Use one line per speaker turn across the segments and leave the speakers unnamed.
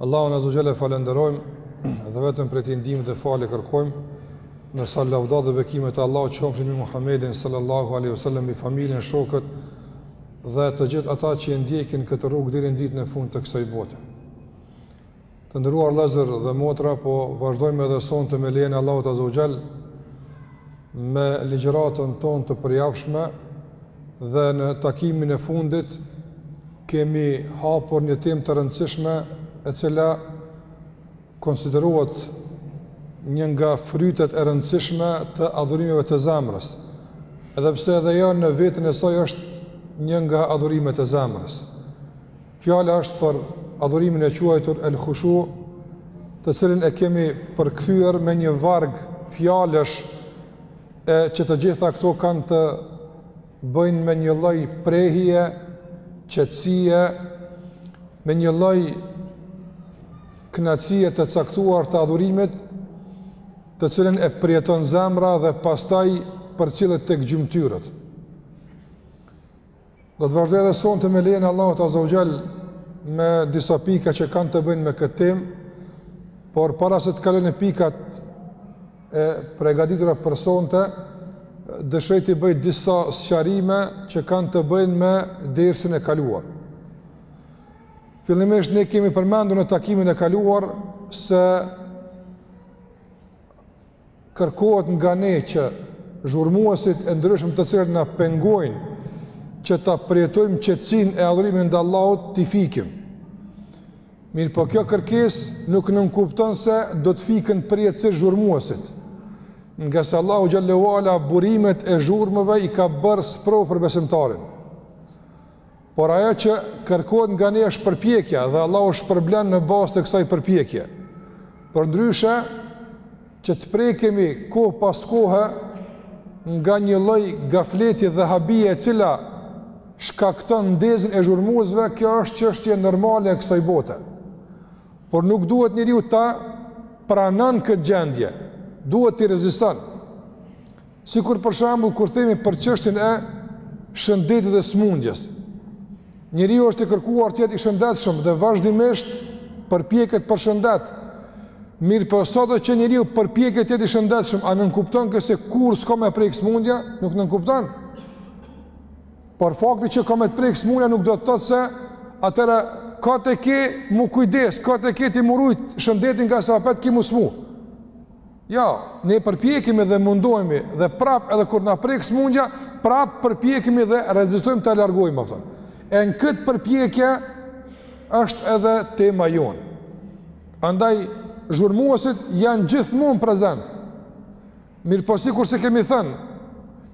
Allahun Azza wa Jalla e falënderojmë dhe vetëm prej tij ndihmë dhe falje kërkojmë. Ndërsa lavdet dhe bekimet e Allahut qofshin mbi Muhammedin sallallahu alaihi wasallam, mbi familjen, shokët dhe të gjithë ata që e ndjekin këtë rrugë deri në ditën e fundit të kësaj bote. Të nderuar vëllezër dhe motra, po vazhdojmë edhe sonte me lejen e Allahut Azza wa Jalla me ligjëratën tonë të përjavshme dhe në takimin e fundit kemi hapur një temë të rëndësishme e cila konsiderohet një nga frytet e rëndësishme të adhurimeve të zemrës, edhe pse edhe ajo në veten e saj është një nga adhurimet e zemrës. Fjala është për adhurimin e quajtur El Khushu, të cilin e kemi përkthyer me një varg fjalësh e që të gjitha këto kanë të bëjnë me një lloj prehje, qetësie, me një lloj kënaqësie të caktuar të adhurimit, të cilën e përjeton zemra dhe pastaj përcillet tek gjymtyrët. Do të vazhdoj edhe sonte me lejen e Allahut Azza wa Jall me disa pika që kanë të bëjnë me këtë temë, por para se të kalojmë në pikat e pregaditura për sonte, dëshoj të bëj disa sqarime që kanë të bëjnë me dersin e kaluar. Fillimisht ne kemi përmendur në takimin e kaluar se kërkohet nga ne që zhurmuesit e ndryshëm të cilët na pengojnë që ta përjetojmë qetësinë e adhurimit ndaj Allahut, t'i fikim. Mirëpo kjo kërkesë nuk nënkupton se do të fiken përjetësisht zhurmuesit, ngase Allahu xhel-le ue ala burimet e zhurmave i ka bërë sprovë për besimtarin. Por ajo që kërkohet nga ne është përpjekja dhe Allahu shpërblen në bazë të kësaj përpjekje. Përndryshe, që të prekemi kohë pas kohe nga një lloj gafleti dhe habie e cila shkakton ndezjen e zhurmuesve, kjo është çështje normale e kësaj bote. Por nuk duhet njeriu ta pranon këtë gjendje, duhet t'i reziston. Sikur për shembull kur themi për çështjen e shëndetit dhe sëmundjes. Njeriu është i kërkuar të jetë i shëndetshëm dhe vazhdimisht përpjeket për shëndet. Mirëpo sado që njeriu përpjeket të jetë i shëndetshëm, a nënkupton kjo se kurrë s'ka me e prek sëmundja? Nuk nënkupton. Por fakti që ka me të prek sëmundja nuk do të thotë se atëherë kot e ke m'u kujdes, kot e ke ti me e rujt shëndetin ngase apet ki m'u smu. Jo, ne përpjekemi dhe mundohemi dhe prapë edhe kur na prek sëmundja, prapë përpjekemi dhe rezistojmë ta largojmë atë. E në këtë përpjekje është edhe tema jonë. Andaj, zhurmuesit janë gjithmonë prezent. Mirëpo sikurse kemi thënë,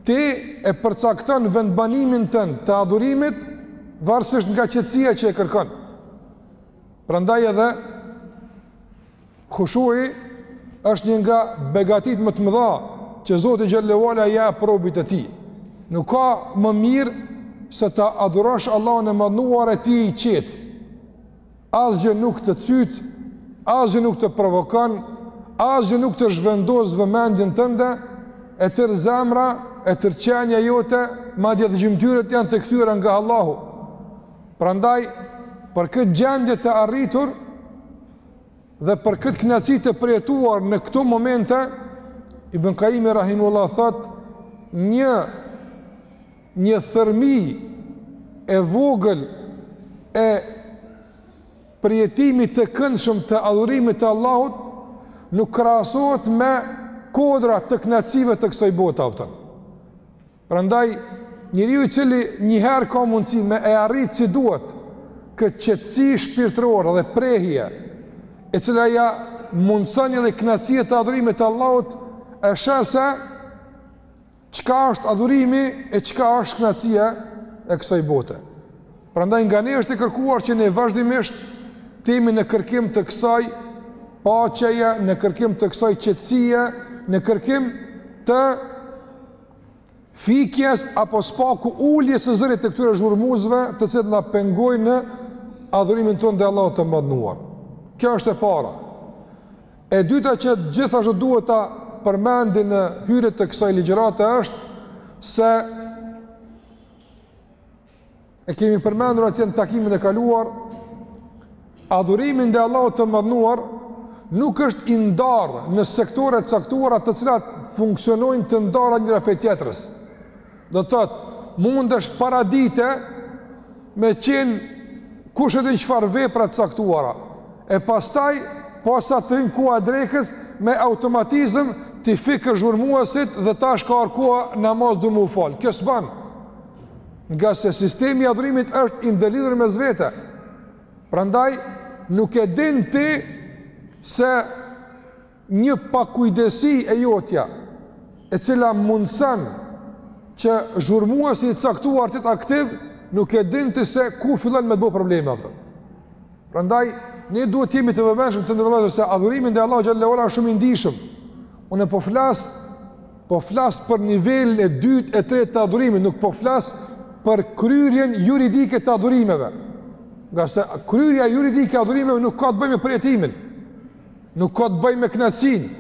ti e përcakton vendbanimin tënd të adhurimit, varësisht nga qetësia që e kërkon. Prandaj edhe, Khushu'i është një nga begatitë më të mëdha që Zoti xhel-le ve ala ia jep robit të tij. Nuk ka më mirë se ta adhurosh Allahun e madhëruar e t'i i qetë. Asgjë nuk të cyt, asgjë nuk të provokon, asgjë nuk të zhvendos vëmendjen tënde, e tërë zemra, e tërë qenja jote, madje dhe gjymtyrët janë të kthyera nga Allahu. Prandaj, për këtë gjendje të arritur, dhe për këtë kënaqësi të përjetuar në këto momente Ibn Kajimi rahimehullah thotë një një thërmi e vogël e përjetimit të këndshëm të adhurimit të Allahut nuk krahasohet me kodra të kënaqësive të kësaj bote apo Prandaj, njeriu i cili njëherë ka mundësi me e arritë si duhet këtë qetësi shpirtërore dhe prehje, e cila ia mundëson edhe kënaqësinë të adhurimit të Allahut, e sheh se çka është adhurimi e çka është kënaqësia e kësaj bote. Prandaj nga ne është e kërkuar që ne vazhdimisht të jemi në kërkim të kësaj paqeje, në kërkim të kësaj qetësie, në kërkim të fikjes apo së paku uljes së zërit të këtyre zhurmuesve të cilët na pengojnë në adhurimin tonë ndaj Allahut të madhëruar. Kjo është e para. E dyta që gjithashtu duhet ta përmendim në hyrje të kësaj ligjërate është se E kemi përmendur edhe në takimin e kaluar, adhurimi ndaj Allahut të madhëruar nuk është i ndarë në sektore të caktuara të cilat funksionojnë të ndara njëra prej tjetrës. Do të thotë, mund është paradite me qenë kush e di çfarë vepra të caktuara, e pastaj posa të hyjë koha e drekës me automatizëm t'i fikë zhurmuesit dhe tash ka ardh koha namaz, du m'u fal. Kjo s'ban. Ngase sistemi i adhurimit është i ndërlidhur mes vete. Prandaj nuk e din ti se një pakujdesi e jotja e cila mundëson që zhurmuesi i caktuar të jetë aktiv, nuk e din ti se ku fillon me të bo probleme apo. Prandaj, ne duhet të jemi të vëmendshëm të ndërëlezër se adhurimi ndaj Allahut xhel-le ve ala është shumë i ndjeshëm. Unë e po flas Po flas për nivelin e dytë e tretë të adhurimit, nuk po flas për kryerjen juridike të adhurimeve. Ngase kryerja juridike e adhurimeve nuk ka të bëjë me përjetimin. Nuk ka të bëjë me kënaqësinë.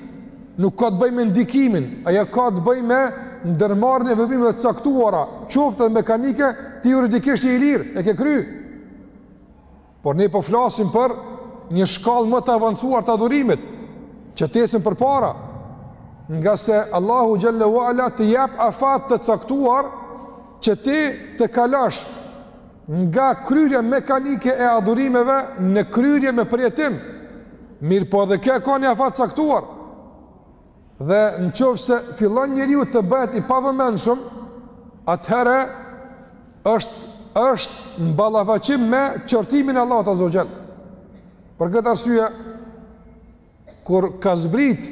Nuk ka të bëjë me ndikimin, ajo ka të bëjë me ndërmarrjen e veprimeve të caktuara, qoftë edhe mekanike, ti juridikisht je i lirë, e ke kry. Por ne po flasim për një shkallë më të avancuar të adhurimit, që të ecim përpara, ngase Allahu xhel-le ve ala të jep afat të caktuar, që ti të kalosh nga kryerja mekanike e adhurimeve në kryerje me përjetim, mirëpo edhe kjo ka një afat të caktuar, Dhe në qoftë se fillon njeriu të bëhet i pavëmendshëm, atëherë është, është në ballafaqim me qortimin e Allahut azze ve xhel. Për këtë arsye, kur ka zbrit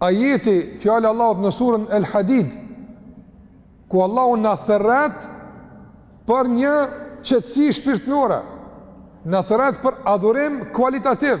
ajeti fjala e Allahut në suren El Hadid, ku Allahu na thërret për një qetësi shpirtnore, na thërret për adhurim kualitativ,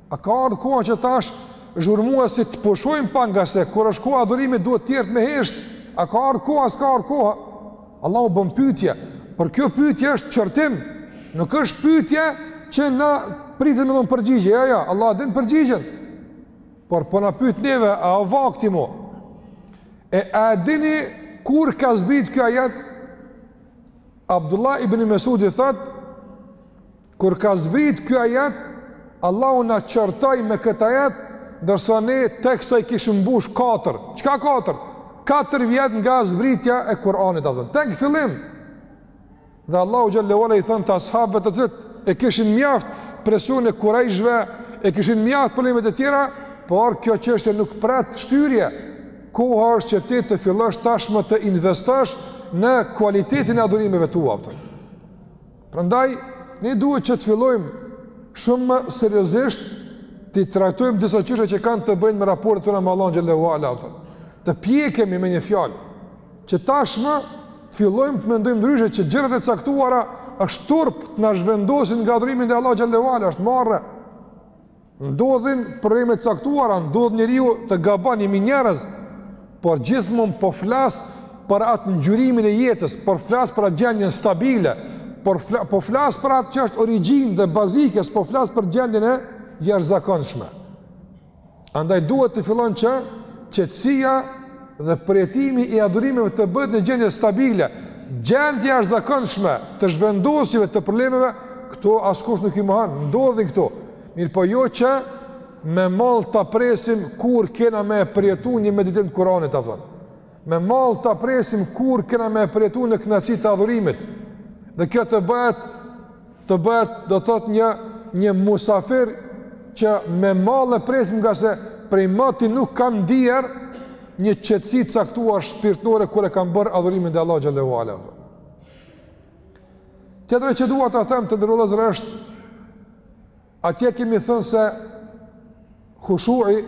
A ka ardhë koha që tash zhurmuesit të pushojnë pa, ngase, kur është koha e adhurimit duhet tjertë me heshtë, a ka ardhë koha, s'ka ardhë koha, Allahu bën pytje, por kjo pytje është qortim, nuk është pytje që na pritet me dhon përgjigje, jo, jo, Allahu e din përgjigjen, por po na pyt neve, a o vakti mo, e a dini kur ka zbrit ky ajet, Abdullah ibn Mesudi thotë, Kur ka zbrit ky ajet, Allahu na qortoi me këtë ajet, ndërsa ne teksa i kishim mbush katër, çka katër? Katër vjet nga zbritja e Kur'anit apo tek fillim. Dhe Allahu xhel-le ve ala i thonte as'habëve të cilët e kishin mjaft presionin e kurejshve, i kishin mjaft problemet e tjera, por kjo çështje nuk pret shtyrje. Koha është që ti të fillosh tashmë të investosh në kualitetin e adhurimeve tua apo. Prandaj, ne duhet që të fillojmë shumë më seriozisht të trajtojmë disa çështje që kanë të bëjnë me raportet tona me Allahun xhel-le ve ala. Të pjekemi me një fjalë që tashmë të fillojmë të mendojmë ndryshe që gjërat e caktuara është turp të na zhvendosin nga adhurimi ndaj Allahut xhel-le ve ala, është marre. Ndodhin probleme të caktuara, ndodh njeriu të gabon jemi njerëz, por gjithmonë po flas për atë ngjyrimin e jetës, po flas për atë gjendjen stabile, por fla, po flas për atë që është origjinë dhe bazike, s'po flas për gjendjen e jashtëzakonshme. Andaj duhet të fillon që qetësia dhe përjetimi i adhurimeve të bëhet në gjendje stabile, gjendje jashtëzakonshme të zhvendosjeve të problemeve, këto askush nuk i mohon, ndodhin këto. Mirëpo jo që me mall ta presim kur kena me e përjetu një meditim të Kuranit, apton. Me mall ta presim kur kena me e përjetu një kënaqësi të adhurimit. Dhe kjo të bëhet, të bëhet do thotë një, një musafir që me mall e presim ngase prej moti nuk kam ndier një qetësi caktuar shpirtnore kur e kam bërë adhurimin ndaj Allah xhallahu ala. Tjetër që dua ta them të nderuar vëllezër është Atje kemi thënë se khushu'i,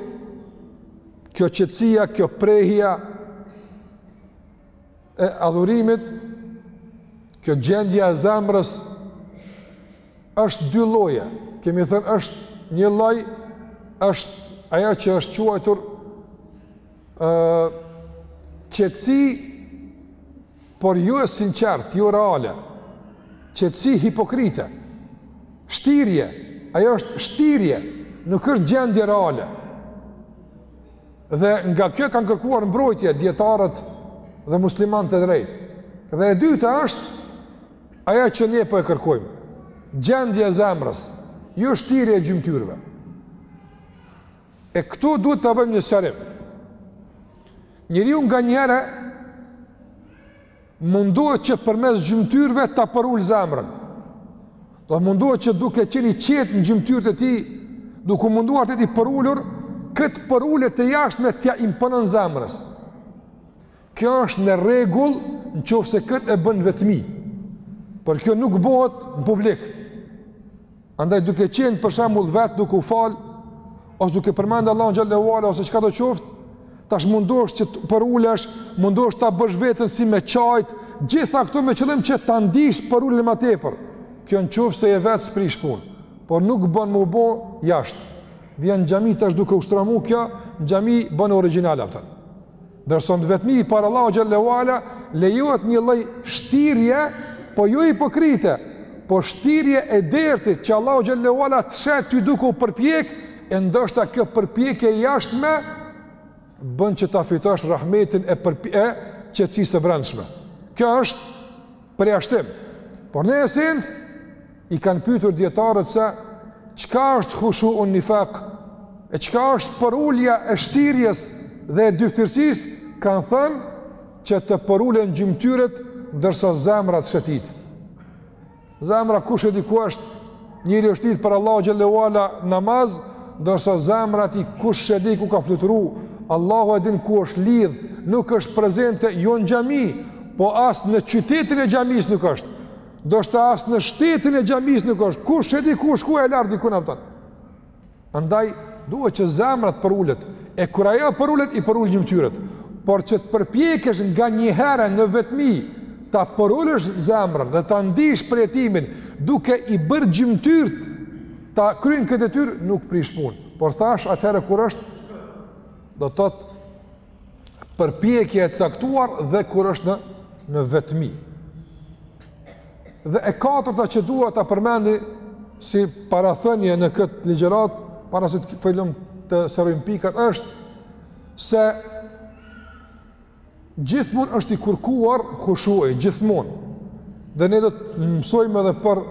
kjo qetësia, kjo prehja e adhurimit, kjo gjendja e zemrës, është dy lloje, kemi thënë është një lloj, është ajo që është quajtur, qetësi por jo e sinqertë, jo reale, qetësi hipokrite, shtirje, ajo është shtirje, nuk është gjendje reale. Dhe nga kjo kanë kërkuar mbrojtje dijetarët dhe muslimanët e drejtë. Dhe e dyta është ajo që ne po e kërkojmë, gjendje e zemrës, jo shtirje e gjymtyrëve. E këtu duhet ta bëjmë një sqarim. Njeriu nganjëherë mundohet që përmes gjymtyrëve ta përul zemrën. Do mundohet që duke qenë i qetë në gjymtyrët e tij, duke u munduar të jetë i përulur, këtë përulje të jashtme t'ia imponon zemrës. Kjo është në rregull në qoftë se këtë e bën n'vetmi. Por kjo nuk bëhet në publik. Andaj duke qenë për shembull vet duke u fal ose duke përmend Allahun xhallahu ala ose çkado qoftë, tash mundohesh që të përulesh, mundohesh ta bësh veten si me qajt, gjitha këto me qëllim që ta ndish përuljen më tepër. Kjo në qoftë se je vet s'prish punë, por nuk bën me u bë jashtë. Vjen n'xhami tash duke u shtrembu kjo, n'xhami bën origjinal apton. Ndërsa në vetmi para Allahu xhallahu ala lejohet një lloj shtirje, po jo hipokrite, po shtirje e dertit që Allahu xhallahu ala të sheh ty duke u përpjek, e ndoshta kjo përpjekje e jashtme bën që ta fitosh rahmetin e përpje e qetësisë së brendshme. Kjo është përjashtim. Por në esencë I kanë pyetur dijetarët se çka është khushu'un nifak? E çka është përulja e shtirjes dhe e dyfytyrësisë? Kanë thënë që të përulen gjymtyrët ndërsa zemra të shëtit. Zemra kush e di ku është? Njëri është lidh për Allahun xhelle ue ala namaz, ndërsa zemra e tij kush e di ku ka fluturu? Allahu e din ku është lidh, nuk është prezente jo në xhami, po as në qytetin e xhamisë nuk është. Ndoshta as në shtetin e xhamisë nuk është, kush e di ku ka shku e lart diku n'aptan. Andaj, duhet që zemra të përulet, e kur ajo përulet, i përul gjymtyrët. Por që të përpjekesh nganjëherë në vetmi, ta përulësh zemrën dhe ta ndish përjetimin, duke i bërë gjymtyrët, ta kryjnë këtë detyrë, nuk prish punë. Por thashë, atëherë kur është, do të thotë përpjekje e caktuar dhe kur është në vetmi. Dhe e katërta që dua ta përmendi si parathënie në këtë ligjëratë, para se të fillojmë të sqarojmë pikat është se gjithmonë është i kërkuar khushui, gjithmonë. Dhe ne do të mësojmë edhe për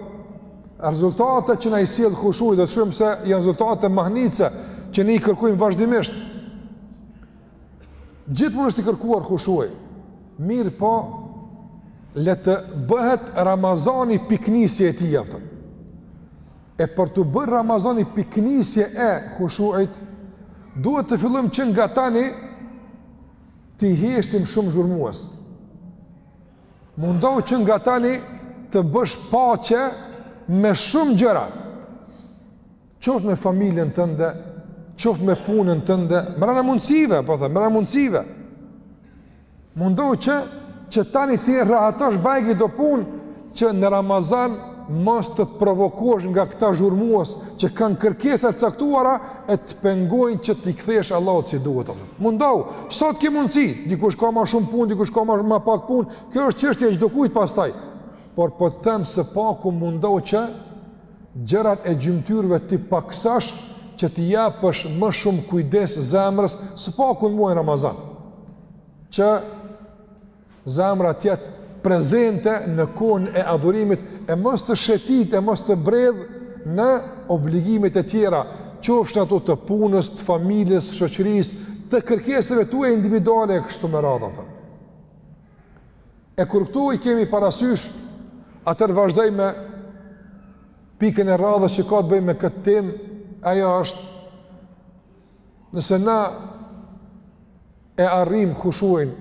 rezultatet që na i sjell khushui, do të shohim se janë rezultate mahnitëse që ne i kërkojmë vazhdimisht. Gjithmonë është i kërkuar khushui. Mirëpo, le të bëhet Ramazani pikënisje e tij aptan. E për t'u bërë Ramazani pikënisje e khushuit, duhet të fillojmë që nga tani t'i heshtim shumë zhurmues. Mundohu që nga tani të bësh paqe me shumë gjëra. qoftë me familjen tënde, qoftë me punën tënde, mbrenda mundësive, po them, mbrenda mundësive. Mundohu që, që tani t'i rahatosh bajgi do punë, që në Ramazan mos të provokohesh nga këta zhurmues që kanë kërkesa të caktuara e të pengojnë që t'i kthehesh Allahut si duhet aptan. Mundohu, sa t'kesh mundësi, dikush ka ma shumë punë, dikush ka ma ma pak punë, kjo është çështje e çdokujt pastaj. Por po të them së paku mundohu që Gjërat e gjymtyrëve t'i pakësosh që t'i japësh më shumë kujdes zemrës, së paku në muajin Ramazan. Që zemra të jetë prezente në kohën e adhurimit e mos të shetitë e mos të bredhë në obligimet e tjera, qofshin ato të punës, të familjes, të shoqërisë, të kërkesave tua individuale e kështu me radhë. E kur këtu i kemi parasysh, atëherë vazhdoj me pikën e radhës që ka të bëjë me këtë temë, ajo është nëse na e arrim khushuin,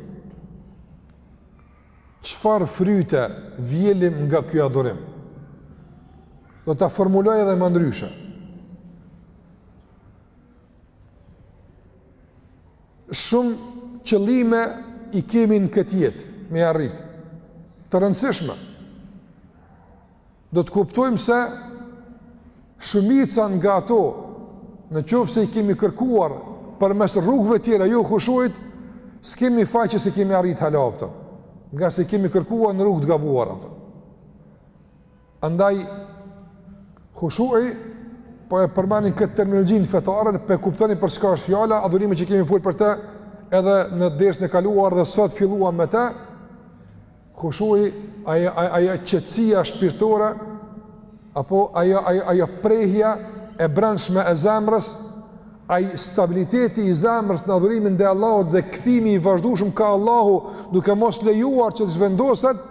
çfarë fryte vjelim nga ky adhurim? Do ta formuloj edhe më ndryshe. Shumë qëllime i kemi në këtë jetë me ia arrit. Të rëndësishme. Do të kuptojmë se shumica nga ato në qoftë se i kemi kërkuar përmes rrugëve të tjera jo khushuit, s'kemi faj që s'e kemi arrit hala ato. Ngase i kemi kërkuar në rrugë të gabuar ato. Andaj, khushui, po e përmenin këtë terminologjinë fetare, po e kuptoni për çka është fjala, adhurimi që kemi fol për te, edhe në dersin e kaluar dhe sot filluam me te, khushui, ajo, ajo, ajo qetësia shpirtore, apo ajo, ajo, ajo prehja e brendshme e zemrës, ai stabiliteti i zemrës në adhurimin ndaj Allahut dhe kthimi i vazhdushëm kah Allahu duke mos lejuar që të zhvendoset,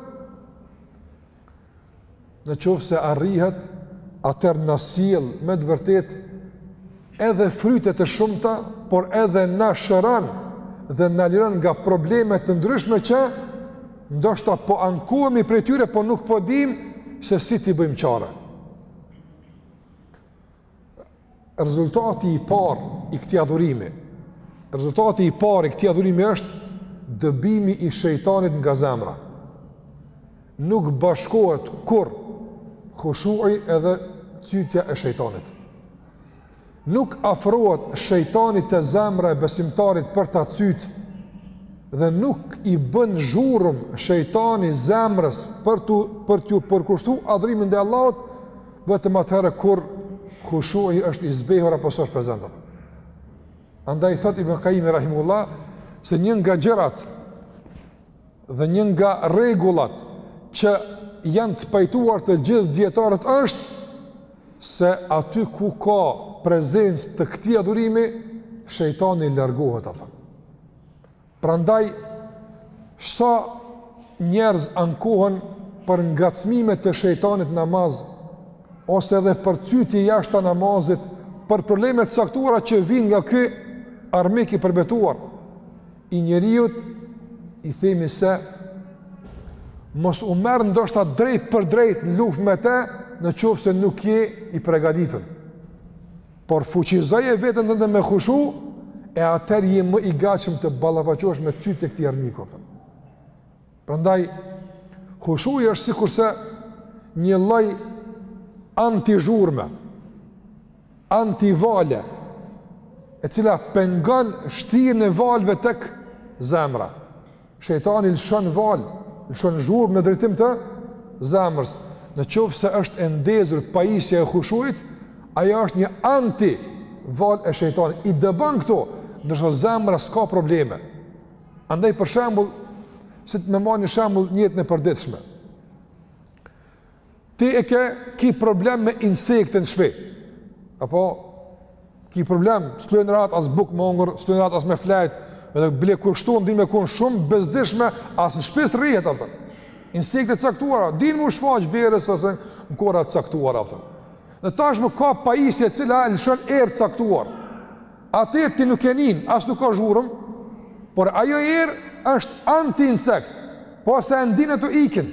Në qoftë se arrihet, atëherë na sjell me të vërtetë edhe fryte të shumta, por edhe na shëron dhe na liron nga probleme të ndryshme që ndoshta po ankohemi prej tyre, po nuk po dim se si t'i bëjmë çare. rezultati i parë i këtij adhurimi, rezultati i parë i këtij adhurimi është dëbimi i shejtanit nga zemra. Nuk bashkohet kurrë khushui edhe cytja e shejtanit. Nuk afrohet shejtani te zemra e besimtarit për ta cytë dhe nuk i bën zhurmë shejtani zemrës për t'u për t'iu përkushtu adhurimit ndaj Allahut Vetëm atëherë kur khushui është i zbehur apo s'është prezent. Andaj thotë Ibn Kajjimi rahimehullah se një nga gjërat dhe një nga rregullat që janë të pajtuar të gjithë dijetarët është se aty ku ka prezencë të këtij adhurimi, shejtani largohet aty. Prandaj, sa njerëz ankohen për ngacmime të shejtanit në namaz, ose edhe për cytje jashta namazit, për probleme të caktuara që vijnë nga ky armik i përbetuar, i njeriut, i themi se, mos u merr ndoshta drejtpërdrejt në luftë me te, në qoftë se nuk je i pregaditur. Por fuqizoje veten tënde me khushu, e atëherë je më i gatshëm të ballafaqohesh me cytjet e këtij armiku. Prandaj khushui është sikurse një lloj antizhurme, antivale, e cila pengon shtyrjen e valëve tek zemra. Shejtani lëshon valë, lëshon zhurmë në drejtim të zemrës. Në qoftë se është e ndezur pajisja e khushuit, ajo është një anti valë e shejtanit. I dëbon këto, ndërsa zemra s'ka probleme. Andaj për shembull, si të marrim një shembull në jetën e përditshme. Ti e ke, ki problem me insekte në shpi. Apo, ki problem, s'lojn rahat as bukë me ngrën, s'lojn rahat as me flejt, edhe bile kur shtohen din me kun shumë bezdishme, as në shpi s'rrihet, apo jo. Insekte të caktuara, din m'u shfaq verës, ose në kohëra caktuara, apo jo. Dhe tashmë ka pajisje e cila e lëshon erë të caktuar. Atë ti nuk e nin, as nuk ka zhurmë, por ajo erë është anti-insekt, posa e ndinë ata ikin.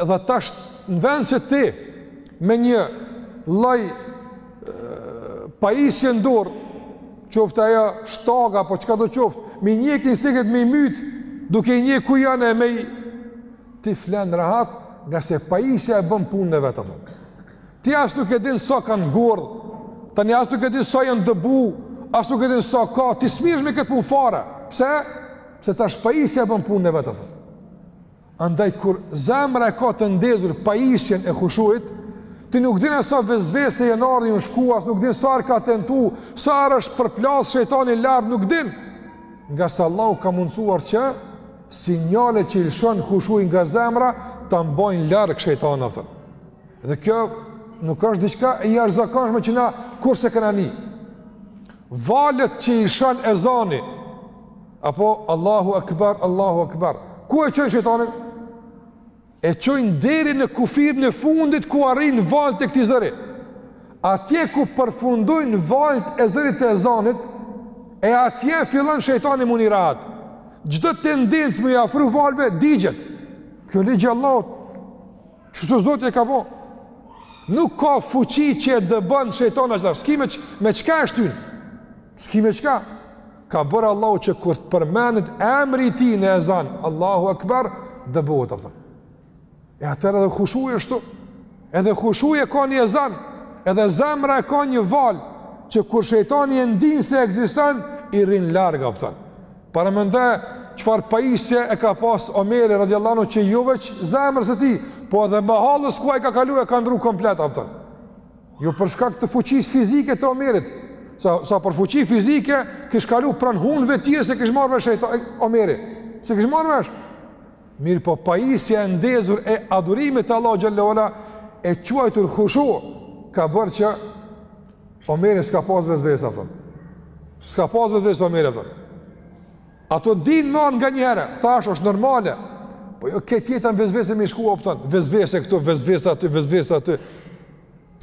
Edhe tash në vend se ti me një lloj pajisje në dorë, qoftë ajo shtaga apo çka do qoftë, me i njek insektet me i myt, duke i njek ku janë e me i... Ti flen rahat ngase pajisja e bën punën vetëm. Ti as nuk e din sa kanë ardh, tani as nuk e din sa janë dëbu, as nuk e din sa ka, ti s'mirresh me këtë punë fare. Pse? Se tash pajisja e bën punën vetëm. Andaj kur zemra e ka të ndezur pajisjen e khushuit, ti nuk din sa vesvese janë ardhur e shkuar, nuk din sa herë ka tentu, sa herë është përplas shejtani lart, nuk din. Ngase Allahu ka mundësuar që sinjalet që i lëshon khushui nga zemra ta mbajnë larg shejtanin, apo jo. Dhe kjo nuk është diçka e jashtëzakonshme që ka sikurse ka ezani. Valët që i lëshon ezani apo Allahu Akbar, Allahu Akbar. Ku e çojnë shejtanin? E çojnë deri në kufirin e fundit ku arrijnë valët e këtij zëri. Atje ku përfundojnë valët e zërit të ezanit, e atje fillon shejtani me u ndi rahat. Çdo tendencë m'ju afru valëve digjet. Kjo ligj i Allahut Qashtu Zoti e ka bo. Nuk ka fuqi që e dëbon shejtanin ashtu. S'ki me ç, me çka e shtyn. S'ki me çka. Ka bërë Allahu që kur të përmendet emri i tij në ezan, Allahu Akbar, dëbohet, apo jo. E atëherë edhe khushui ashtu. Edhe khushui e ka një ezan, edhe zemra e ka një valë që kur shejtani e ndin se ekziston, i rrin larg, apo jo. Paramendoje çfarë pajisje e ka pas Omeri radiallahu anhu që jo veç zemrës së tij, po edhe mahallës ku ai ka kalu e ka ndrru komplet, apton. Jo për shkak të fuqisë fizike të Omerit, sa, sa për fuqi fizike kish kalu pranë hundve t'tij e s'e kish marrë vesh Omeri, s'e kish marrë vesh. Mirëpo pajisja e ndezur e adhurimit të Allahut xhele ve ala e quajtur khushu, ka bërë që Omeri s'ka pas vesvese, apton. S'ka pas vesvese Omeri, apton. Ato din ma nganjëherë, thash, është normale. Po jo, krejt jetën vesvese me shku, apton. Vesvese këtu, vesvese aty, vesvese aty.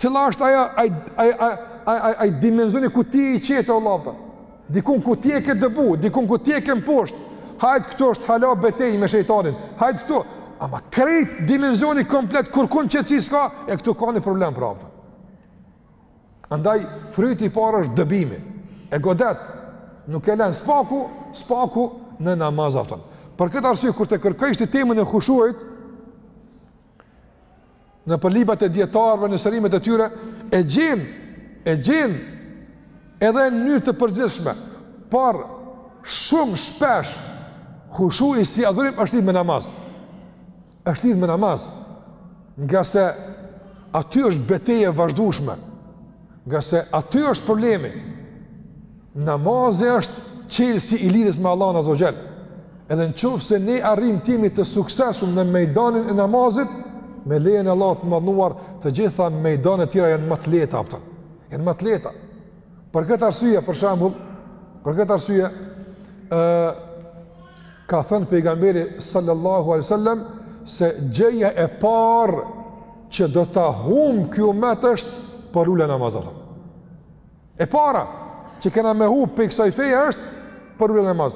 Cila është ajo, ai, ai, ai, ai, ai, ai dimensioni ku ti je i qetë, Allah, apton. Dikun ku ti e ke dëbu, dikun ku ti e ke mposht. Hajt këtu është hala betejë me shejtanin. Hajt këtu. Ama krejt dimensioni komplet, kurkun qetësi s'ka, e këtu ka një problem, prapë. Andaj, fryti i parë është dëbimi, e godet, nuk e len s'paku, s'paku në namaz, apton. Për këtë arsye, kur të kërkojsh ti temën e khushuit nëpër librat e dijetarëve, në sqarimet e tyre, e gjen, e gjen edhe në mënyrë të përgjithshme, por shumë shpesh, khushui si adhurim është lidhë me namaz. Është lidhë me namaz, ngase aty është beteja e vazhdueshme, ngase aty është problemi. Namazi është çelësi i lidhjes me Allahun azze ve xhel. Edhe në qoftë se ne arrijmë t'jemi të suksesshëm në mejdanin e namazit, me lejen e Allahut të madhnuar, të gjitha mejdanet tjera janë ma të lehta, apton. Janë ma të lehta. Për këtë arsye, për shembull, për këtë arsye, ka thënë pejgamberi sallallahu alaihi wasallam se gjëja e parë që do ta humb ky umet është përulja në namaz, apton. E para që kena me humb prej kësaj feje është përulja në namaz.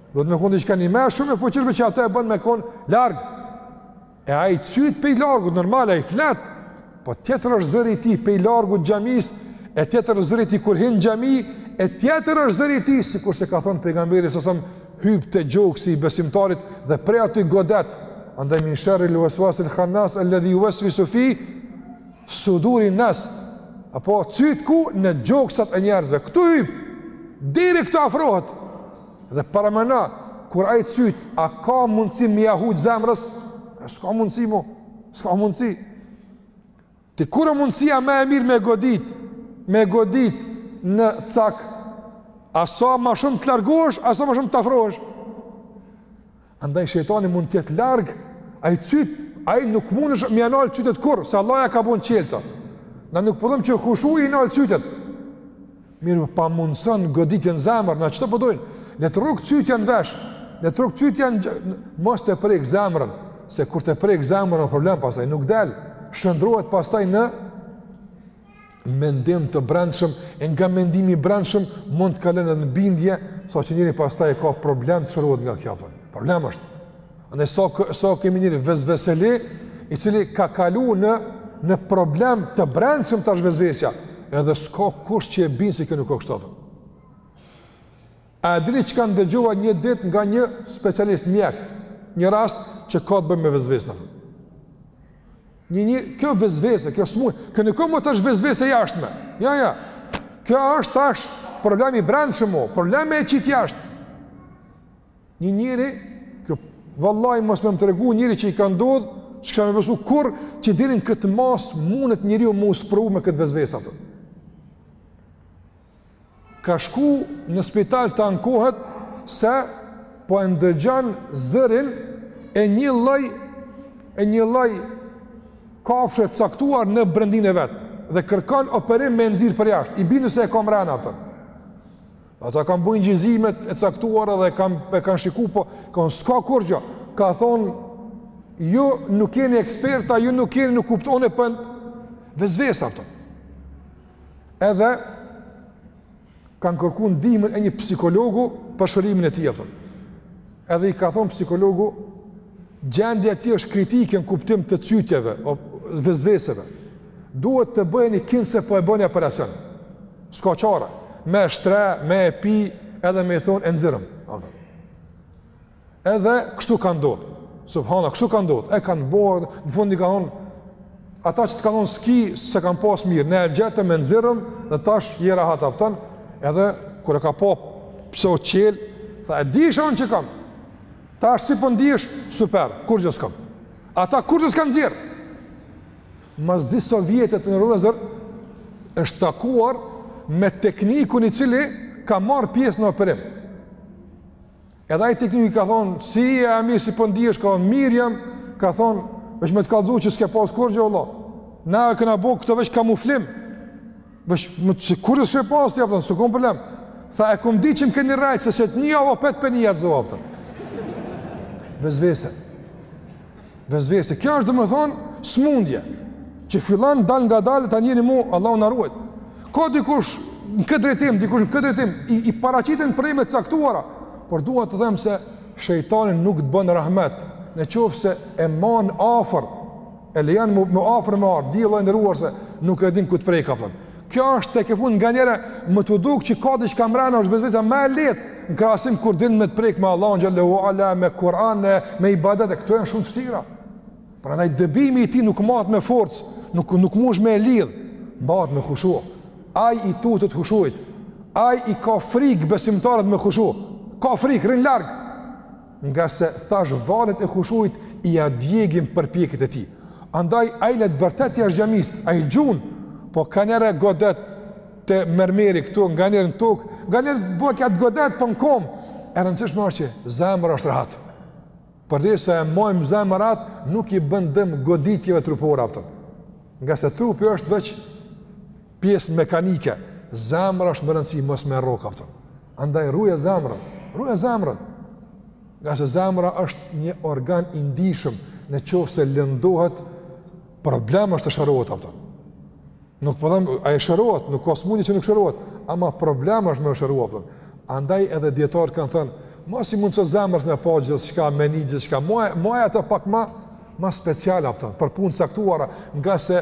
Duhet me konë diçka njëmend shumë e fuqishme që atë e bën me konë larg. E ai cyt pej largut, normal, ai flet. Po tjetër është zëri i tij pej largut xhamisë, e tjetër është zëri i tij kur hin n'xhami, e tjetër është zëri i tij, sikurse ka thonë pejgamberi sallallahu alaihi wasallam, hyp te gjoksi i besimtarit dhe prej aty godet. Andaj min sherril vesvasil khannas, el-ledhi juvesvisu fi sudurin nas, apo cyt ku, në gjoksat e njerëzve. Këtu hyp, deri këtu afrohet, Dhe parameno, kur ai cyt, a ka mundësi me ia huq zemrës? S'ka mundësi mo. S'ka mundësi. Ti kur â mundësia më e mirë me godit, me godit në cak, a sa më shumë të largohesh, a sa më shumë të afrohesh? Andaj shejtani mund të jetë larg, ai cyt, ai nuk mundesh me i nal cytjet kurr, se Allahu ja ka bon çel ato. Na nuk po thom që hushui i nal cytjet. Mirë, pamundson goditjen në zemër, na qito po dojm? Le të rrok cytja në vesh. Le të rrok cytja, mos të prek zemrën, se kur të prek zemrën problem pastaj nuk del. Shndërrohet pastaj në mendim të brendshëm, e nga mendimi i brendshëm mund të kalon edhe në bindje, saqë njeri pastaj e ka problem të shërohet nga kjo, apton. Problem është. Andaj sa sa kemi njeri vesveseli, i cili ka kalu në në problem të brendshëm tash vesvesja, edhe s'ka kush që e bin se kjo nuk o kështu. A e dini çka ndëgjova një ditë nga një specialist mjek, një rast që ka të bëjë me vesvesen. Një njeri, kjo vesvese, kjo smu, kjo nuk o mo tash vesvese e jashtme. Ja ja. Kjo është tash problemi i brendshëm, po, problemi e qit jashtë. Një njeri, kjo vallahi mos me m'tregu njeri që i ka ndodh, s'kam me besu kurrë që deri n'këtë masë mundet njeriu me u sprovu me këtë vesvese atë. Ka shku në spital të ankohet se po e ndëgjan zërin e një lloj, e një lloj kafshe të caktuar në brendinë e vet dhe kërkan operim me e nxirrë për jashtë, i bindun se e kam mrena, apton. Ata kanë, bojnë inçizimet e caktuar dhe kanë, e kanë shiku, po kanë thonë s'ka kurgjo, ka thonë, jo nuk jeni eksperta, jo nuk jeni nuk kuptoni po, vesvesa, apton. edhe kanë kërku ndihmën e një psikologu për shërimin e tij Edhe i ka thon psikologu gjendja e tij është kritike në kuptim të cytjeve, vesveseve. Duhet të bëheni kinse po e bëni operacion. S'ka çare. Me e shtri, me e mpi, edhe me i thon e nxirrëm. Edhe kështu ka ndodh. Subhanallah, kështu ka ndodh. E kanë bo, në fund i kanë thonë, ata që të kanë thonë s'ki, s'e kanë pas mirë, ne e gjetëm e nxirrëm dhe tash je rahat apton. Edhe kur e ka pa pse u çel, tha e disha unë që kam. Tash si po ndihesh? Super, kurgjo s'kam. Ata kurgjo s'kanë nxjerr. Mas disa vjetet në rëzër, është takuar me teknikun i cili ka marrë pjesë në operim. Edhe ai tekniku i ka thonë, si je a mirë, si po ndihesh, ka thonë, mirë jam, ka thonë, veç me të kallzu që s'ke pas kurgjo, vallah, na e kena bo këtë veç kamuflim, veç me të kurgjo s'ke pas, apton, s'u kom problem, tha e kom di që më keni rrejt, se se të një javë apet po e nij at zo, apton, vesvese. Vesvese. Kjo është domethënë smundje që fillon dalëngadalë te njeriu Allahu na ruajt. Ka dikush në këtë drejtim, dikush në këtë drejtim i, i paraqiten probleme të caktuara, por dua të them se shejtani nuk të bën rahmet. Në qoftë se e mban afër, e lejon më më afër me ardh, dije vëlla i nderuar se nuk e din ku të prek, kupton. Kjo është tek e fund nganjëherë me t'u duk që ka diçka mbrana është vesvesa më e lehtë në krahasim kur din me të prek me Allahun xhelle ue ala me Kur'an e me ibadet e këto janë shumë të vështira. Prandaj dëbimi i tij nuk mahet me forcë, nuk nuk mundsh me e lidh, mbahet me khushu. Ai i tutet khushuit. Ai i ka frikë besimtarët me khushu. Ka frikë rrin larg. Ngase thashë valët e Khushuit ia djegin përpjekjet e tij. Andaj ai le të bërtet jashtë xhamisë, ai gjun, po kanjëherë godet te mermeri këtu, nganjëherë në tokë, nganjëherë bëhet ja të godet po në kom. E rëndësishme është që zemra është rehat. Përderisa e mojmë zemrën rehat, nuk i bën dëm goditjeve trupore kupton. Ngase trupi është veç pjesë mekanike, zemra është me rëndësi, mos me rrok, kupton. Andaj ruje zemrën, ruje zemrën. Ngase zemra është një organ i ndijshëm në qoftë se lëndohet, problem është të shërohet, kupton. Nuk po them, ai shërohet, nuk ka smundje që nuk shërohet, ama problem është me u shëru, kupton. Andaj edhe dijetarët kanë thënë, mos i mundëso zemrës me pa gjithçka, me ni gjithçka, moje, moje ato pak ma, ma speciale, kupton, për punë caktuara, ngase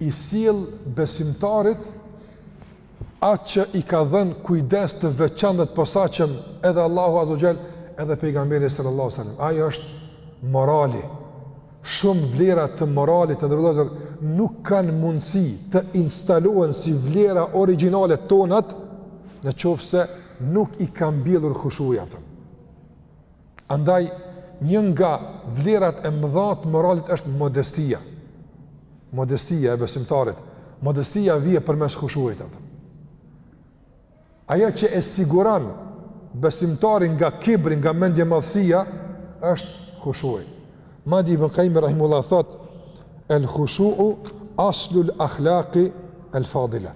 i sjell besimtarit atë që i ka dhënë kujdes të veçantë të posaçëm edhe Allahu Azze ue Xhel edhe pejgamberi sallallahu alaihi wasallam. Ai është morali. Shumë vlera të moralit të nderuar vëllezër nuk kanë mundësi të instalohen si vlera origjinale tonat në qoftë se nuk i ka mbjellur khushui, kupton. Andaj, një nga vlerat e mëdha të moralit është modestia. Modestia e besimtarit. Modestia vjen përmes khushuit. Ajo që e siguron besimtarin nga kibri, nga mendjemadhësia, është khushui. Madje Ibn Kajimi rahimehullah thotë, el khushu u aslul akhlaki el fadila.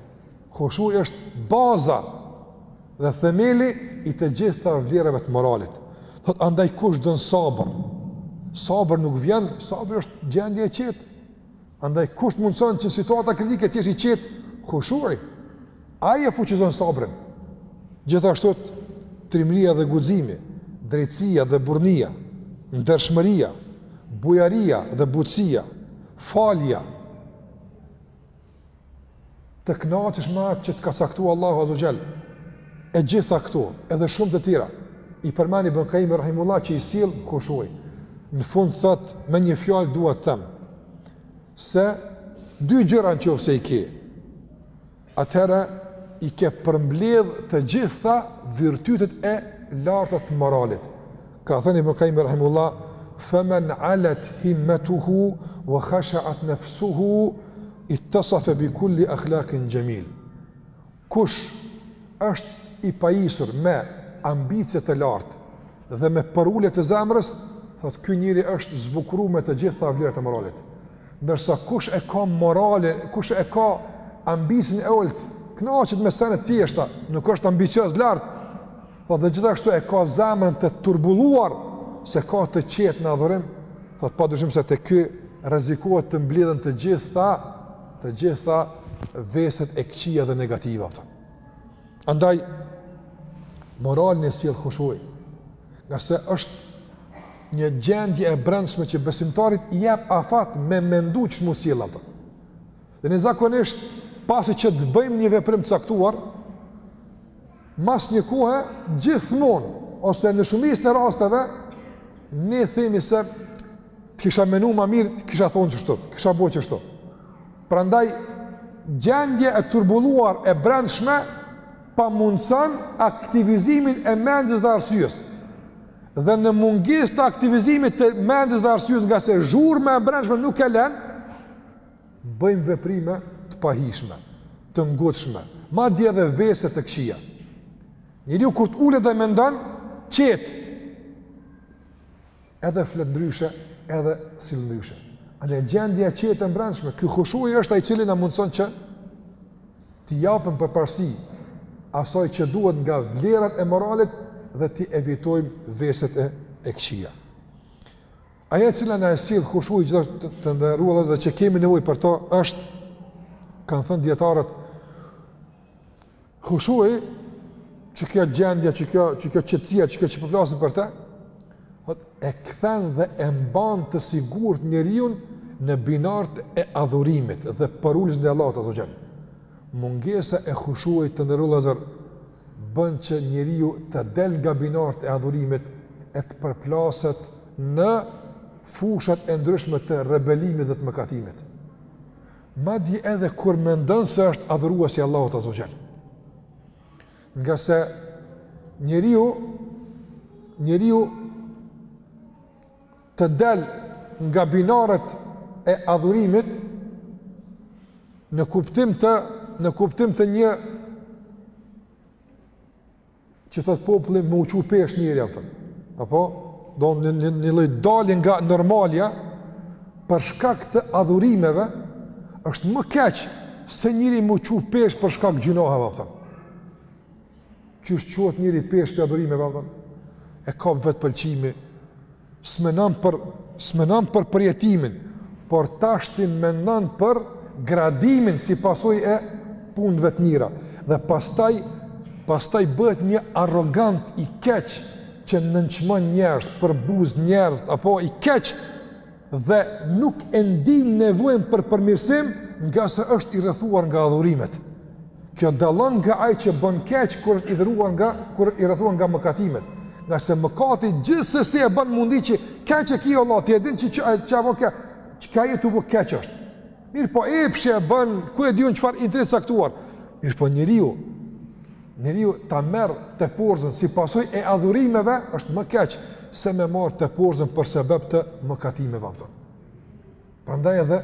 Khushui është baza dhe themeli i të gjitha vlerave të moralit. Thotë andaj kush don sabër? Sabër nuk vjen, sabri është gjendje e qetë. Andaj kush të mundson që në situata kritike të jesh i qetë? Khushui. Ai e fuqizon sabrin. Gjithashtu trimëria dhe guximi, drejtësia dhe burrnia, ndershmëria, bujaria dhe butësia, falja, të kënaqesh me atë që të ka caktuar Allahu Azze ue Xhel. Të gjitha këto, edhe shumë të tjera. I përmend Ibn Qayyim rahimullah që i sjell hushui. Në fund thot me një fjalë dua të them se dy gjëra në qoftë se i ke. Atëherë i ke përmbledh të gjitha virtytet e larta të moralit. Ka thënë Ibn Qayyim rahimullah, "Faman 'alat himmatuhu wa khasha'at nafsuhu ittasafa bi kulli khuluqin jamil." Kush është i pajisur me ambicie të lartë dhe me përulje të zemrës, thotë ky njeri është zbukuruar me të gjitha vlerat e moralit. Ndërsa kush e ka moralin, kush e ka ambicien e ulët, kënaqet me sene të thjeshta, nuk është ambicioz lart, Po dhe gjithashtu e ka zemrën të turbulluar s'e ka të qetë në adhurim, thot pa dyshim se te ky rrezikohet të mblidhen të gjitha të gjitha veset e këqija dhe negative apo. Andaj moralin e sjell hushui, ngase është një gjendje e brendshme që besimtarit i jep afat me mendu që m'u sjell apo. Dhe ne zakonisht pasi që të bëjmë një veprim të caktuar, Mas një kohe, gjithmonë, ose në shumicën e rasteve, ne themi se të kisha menu ma mirë, të kisha thonë qështu, të kisha bo qështu. Prandaj, gjendja e turbulluar e brendshme, pamundëson aktivizimin e mendjes dhe arsyes. Dhe në mungesë të aktivizimit të mendjes dhe arsyes ngase zhurma e brendshme nuk e len, bëjmë veprime të pahijshme, të ngutshme, madje edhe vese të këqija. Njeriu kur të ulet dhe mendon qetë. Edhe flet ndryshe, edhe sillet ndryshe. Andaj gjendja e qetë e mbrendshme, ky hushui është ai i cili na mundson që t'i japim përparësi asaj që duhet nga vlerat e moralit dhe t'i evitojmë veset e e këqija. Ajo e cila na e sjell hushui, o të nderuar vëllezër, e që kemi nevojë për to është kanë thënë dijetarët hushui që kjo gjendja, që kjo, që kjo qetësia, që kjo që përplasim për te, e kthen dhe e mban të sigurt njeriun në binart e adhurimit dhe përuljes ndaj Allahut azze ue xhel. Mungesa e hushuit të nderuar vëllezër, bën që njeriu të del nga binart e adhurimit e të përplaset në fushat e ndryshme të rebelimit dhe të mëkatimit. Madje edhe kur mendon se është adhurues i Allahut Azze ue Xhel. Nga se njeriu njeriu të dal nga binarët e adhurimit në kuptim të në kuptim të një që thot populli me u çu pesh njeri a kupton apo do në një, një lloj dalje nga normalja për shkak të adhurimeve është më keq se njeri me u çu pesh për shkak gjynaheve a kupton qysh çohet njeri pesh prej adhurimeve a kupton e kap vetëpëlqimi S'menon për s'menon për përjetimin, por tashti mendon për gradimin si pasojë e punëve të mira dhe pastaj pastaj bëhet një arrogant i keq që nënçmon njerëz, përbuz njerëz apo i keq dhe nuk e ndin nevojën për përmirësim nga se është i rrethuar nga adhurimet. Kjo dallon nga ai që bën keq kur është i dhuruar nga kur i rrethuar nga mëkatimet, nga se mëkati gjithsesi e bën m'u ndi që keq e ki vallah, ti e din që çka po ke, çka je tu bo keq është. Mirëpo epshi e bën, ku e di un çfarë interes i caktuar. Mirëpo njeriu, njeriu ta merr teposhtzën si pasoj e adhurimeve, është më keq se me marr teposhtzën për sebep të mëkatimeve, a kupton. Prandaj edhe,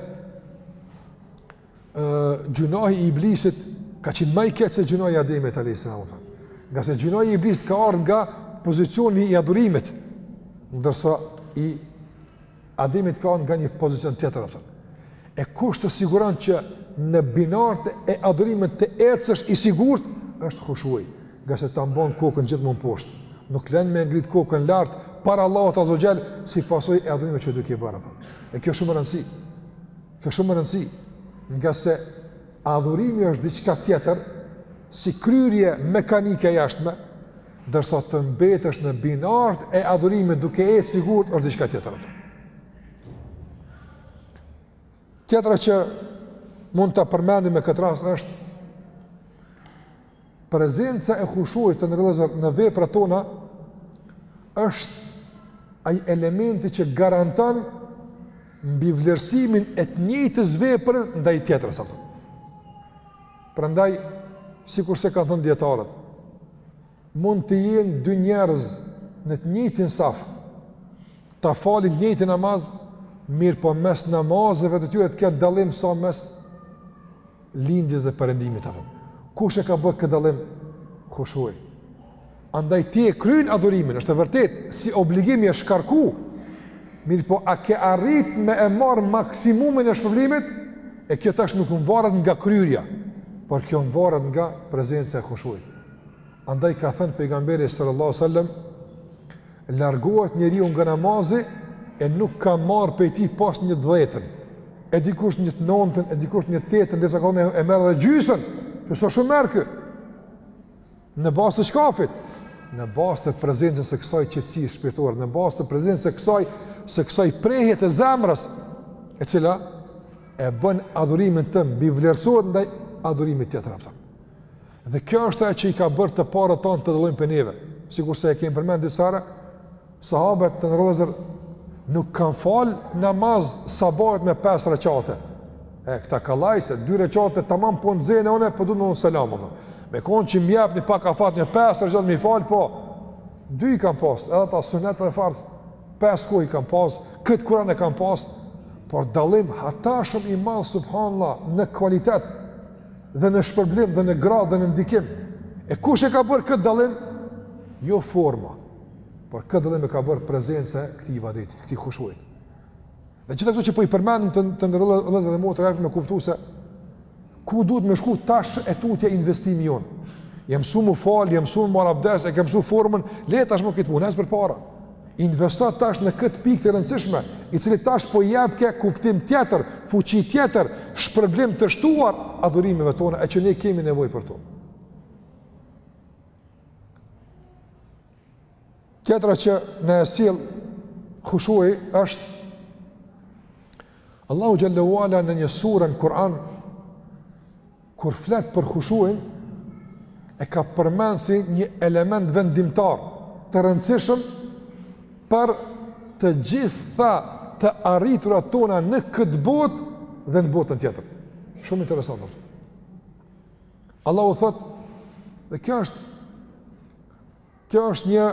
gjunahi i iblisit ka qenë ma i keq se gjunahi i Ademit alejhis selam. Nga se gjunahi i iblisit ka ardh nga pozicioni i adhurimit, ndërsa i Ademit ka ardh nga një pozicion tjetër, a kupton. E kush të siguron që në binart e adhurimit të ecësh i sigurt është hushui, nga se ta mban kokën gjithmonë poshtë. Nuk lën me ngrit kokën lart para Allahut azze ue xhel si pasojë e adhurimit që duke bërë. E kjo është shumë me rëndësi. Kjo shumë me rëndësi, nga se adhurimi është diçka tjetër, si kryerje mekanike e jashtme, ndërsa të mbetesh në binart e adhurimit duke ecë sigurt është diçka tjetër. Tjetra që mund ta përmendim me këtë rast është Prezenca e hushuit të ndërlidhur në veprat tona është ai elementi që garanton mbivlerësimin e të njëjtës vepre ndaj tjetrës apo. Prandaj sikurse kanë thënë dietarët, mund të jenë dy njerëz në të njëjtin saf, ta falin të njëjtin namaz, mirëpo mes namazeve të tyre të ketë dallim sa mes Lindjes dhe perëndimit. Kush e ka bërë këtë dallim? Hushui. Andaj ti e kryen adhurimin, është e vërtetë, si obligim e shkarku. Mirëpo, a ke arrit me e marrë maksimumin e shpërblimit? E kjo tash nuk mvaret nga kryrja, por kjo mvaret nga prezenca e hushuit. Andaj ka thënë pejgamberi sallallahu sallam, Largohet njeriu nga namazi e nuk ka marrë prej tij pas një të dhjetën, e dikush një të nëntën, e dikush një të tetën, ndërsa ka thënë e merr edhe gjysën, që sa shumë merr ky. Në bazë të çkafit, në bazë të prezencës së kësaj qetësie shpirtërore, në bazë të prezencës së kësaj së kësaj prehje të zemrës, e cila e bën adhurimin të mbivlerësohet ndaj adhurimit tjetër. Dhe kjo është ajo që i ka bërë të parët tanë të dallojnë prej neve. Sikurse e kemë përmend disa herë, sahabet të nderuar vëllezër nuk kanë falë namaz sabahit me 5 rekate. E, këta kallaj se 2 rekate tamam po na zënë, unë po du një selam. Në. Me konë që m'jepni pak afat një 5 rekate me i falë, po, 2 i kanë pasë, edhe ata sunet dhe farz, 5 kohë i kanë pasë, këtë Kuran e kanë pasë, por dalim hata shumë i madhë, subhanallah, në kualitet, dhe në shpërblim dhe në gradë dhe në ndikim. E kush e ka bërë këtë dallim? Jo forma, por këtë dallim e ka bërë prezenca e këtij ibadeti, këtij hushui. Dhe gjitha këto që po i përmendëm të nderuar vëllezër dhe motra me kuptu se ku duhet me shku tash e tutje investimi jonë. Jam msu me u fal, jam msu me marrë abdes, e kam msu formën, le tash më këtë punë ec përpara. Investo tash në këtë pikë të rëndësishme, i cili tash po i jepke kuptim tjetër, fuqi tjetër, shpërblim të shtuar adhurimeve tona, e që ne kemi nevojë për to. Tjetra që na e sjell hushui është Allahu Xhelle ve Ala në një sure në Kur'an Kur flet për hushuin, e ka përmend si një element vendimtar të rëndësishëm për të gjitha të arriturat tona në këtë botë dhe në botën tjetër. Shumë interesant është. Allahu thotë, dhe kjo është kjo është një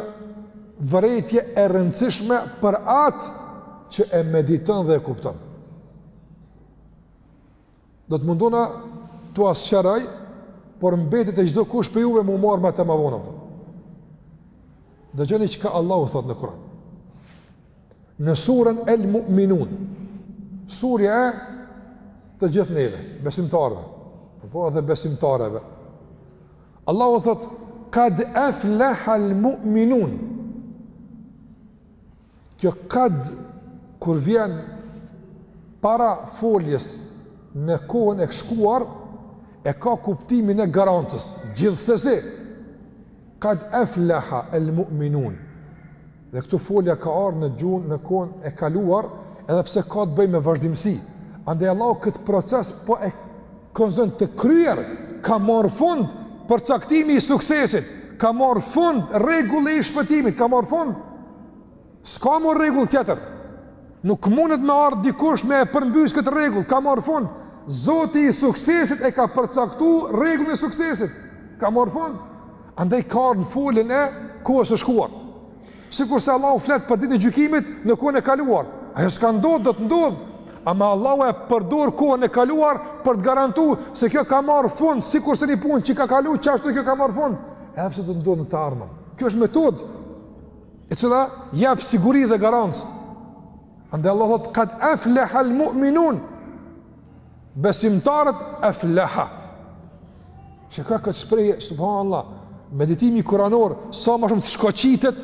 vërejtje e rëndësishme për atë që e mediton dhe e kupton. Do të mundona t'ua sqaroj, por mbetet e çdokush prej juve m'u marrë me të ma vonë. Dëgjoni çka Allahu thotë në Kuran. Në surën El Mu'minun, surja e të gjithë neve, besimtarve, po edhe besimtareve. Allahu thotë, kad eflehal mu'minun, Kjo kad kur vjen para foljes në kohën e shkuar e ka kuptimin e garancës, gjithsesi. Kad eflaha el mu'minun. Dhe këtu folja ka ardh në gjuhën në kohën e kaluar, edhe pse ka të bëj me vazhdimësi. Andaj Allahu këtë proces po e Ka nxënë të kryer ka marrë fund përcaktimi i suksesit, ka marrë fund rregulli i shpëtimit, ka marrë fund. S'ka më rregull tjetër. Nuk mundet me ardh dikush me e përmbys këtë rregull, ka marrë fund. Zoti i suksesit e ka përcaktu rregullin e suksesit, ka marrë fund. Andaj ka ardh në foljen e kohës së shkuar. Sikurse Allahu flet për ditën e gjykimit në kohën e kaluar, ajo s'ka ndodh, do të ndodhë. Ama Allahu e përdor kohën e kaluar për të garantu se kjo ka marrë fund, sikurse një punë që ka kalu, qashtu kjo ka marrë fund, edhe pse do të ndodhë në të ardhmen. Kjo është metodë e cila jep siguri dhe garancë. Andaj Allahu thotë kad eflaha al-mu'minun. Besimtarët eflaha. Çka kjo shprehje, subhanallah, meditimi kuranor, sa ma shumë të shkoqitet,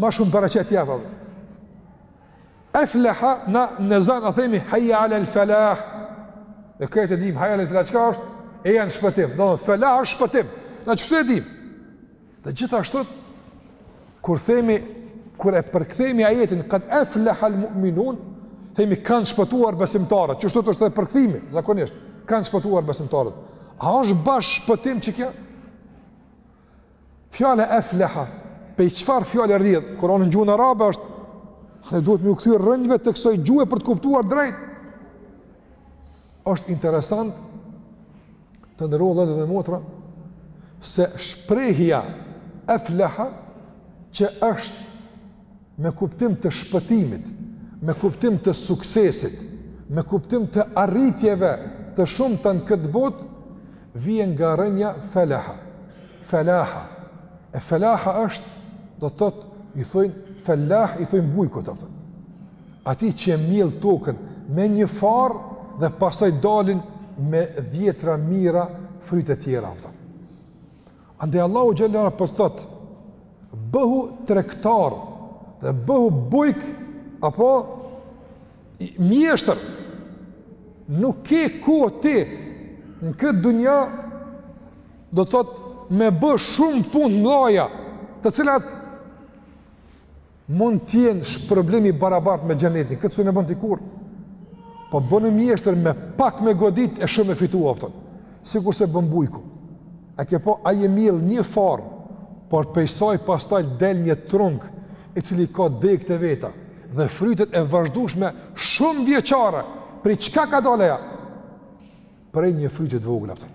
ma shumë bereqet jep. Eflaha, na në ezan e themi, hajja alel felah, dhe krejt e dimë, hajja alel felah, çka është? Ejani në shpëtim, dmth felah është shpëtim, na qështu e dimë? Dhe gjithashtu kur themi kur e përkthemi ajetin kad eflaha almu'minun, themi kanë shpëtuar besimtarët. Qështu është përkthimi, zakonisht kanë shpëtuar besimtarët. A është bash shpëtim qekjo? Fjala eflaha, pej çfarë fjale rrjedh? Kurani në gjuhën arabe është dhe duhet me iu kthy rrënjëve të kësaj gjuhe për të kuptuar drejt. është interesant të nderuar vllezër dhe motra se shprehja eflaha që është me kuptim të shpëtimit, me kuptim të suksesit, me kuptim të arritjeve të shumta në këtë botë, vjen nga rrënja felaha. Felaha. E felaha është, do të thotë, i thojnë, felah i thojnë bujkut do të thotë. Atij që e mjell tokën me një farë dhe pastaj dalin me dhjetra mija fryte tjera. Pëta. Andaj Allahu xhelle po të thotë, bëhu tregtar dhe bëhu bujk, apo mjeshtër, nuk ke kohë ti në këtë dunja do të thotë me bë shumë punë mdhaja, të cilat Mund të jenë shpërblim i barabartë me xhenetin, këtë s'un e bën ti kurrë. Po bënu mjeshtër me pak me godit e shumë me fitu, a kupton. Sikurse bën bujku. A ke pa, ai e mjell një farë, por prej saj pastaj del një trung i cili ka degët e veta dhe frytet e vazhdueshme shumëvjeçare. Prej çka ka dalë ajo? Prej një fryti të vogël, a kupton.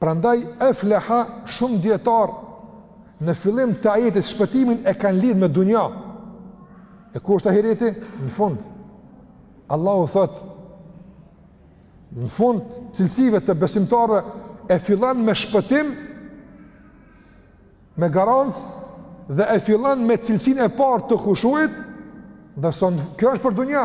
Prandaj efleha shumë dijetarë në fillim të ajetit shpëtimin e kanë lidh me dunja. E ku është ahireti? Në fund. Allahu thotë në fund cilësive të besimtarëve e fillon me shpëtim me garancë dhe e fillon me cilësinë e parë të khushuit, ndërsa kjo është për dunja.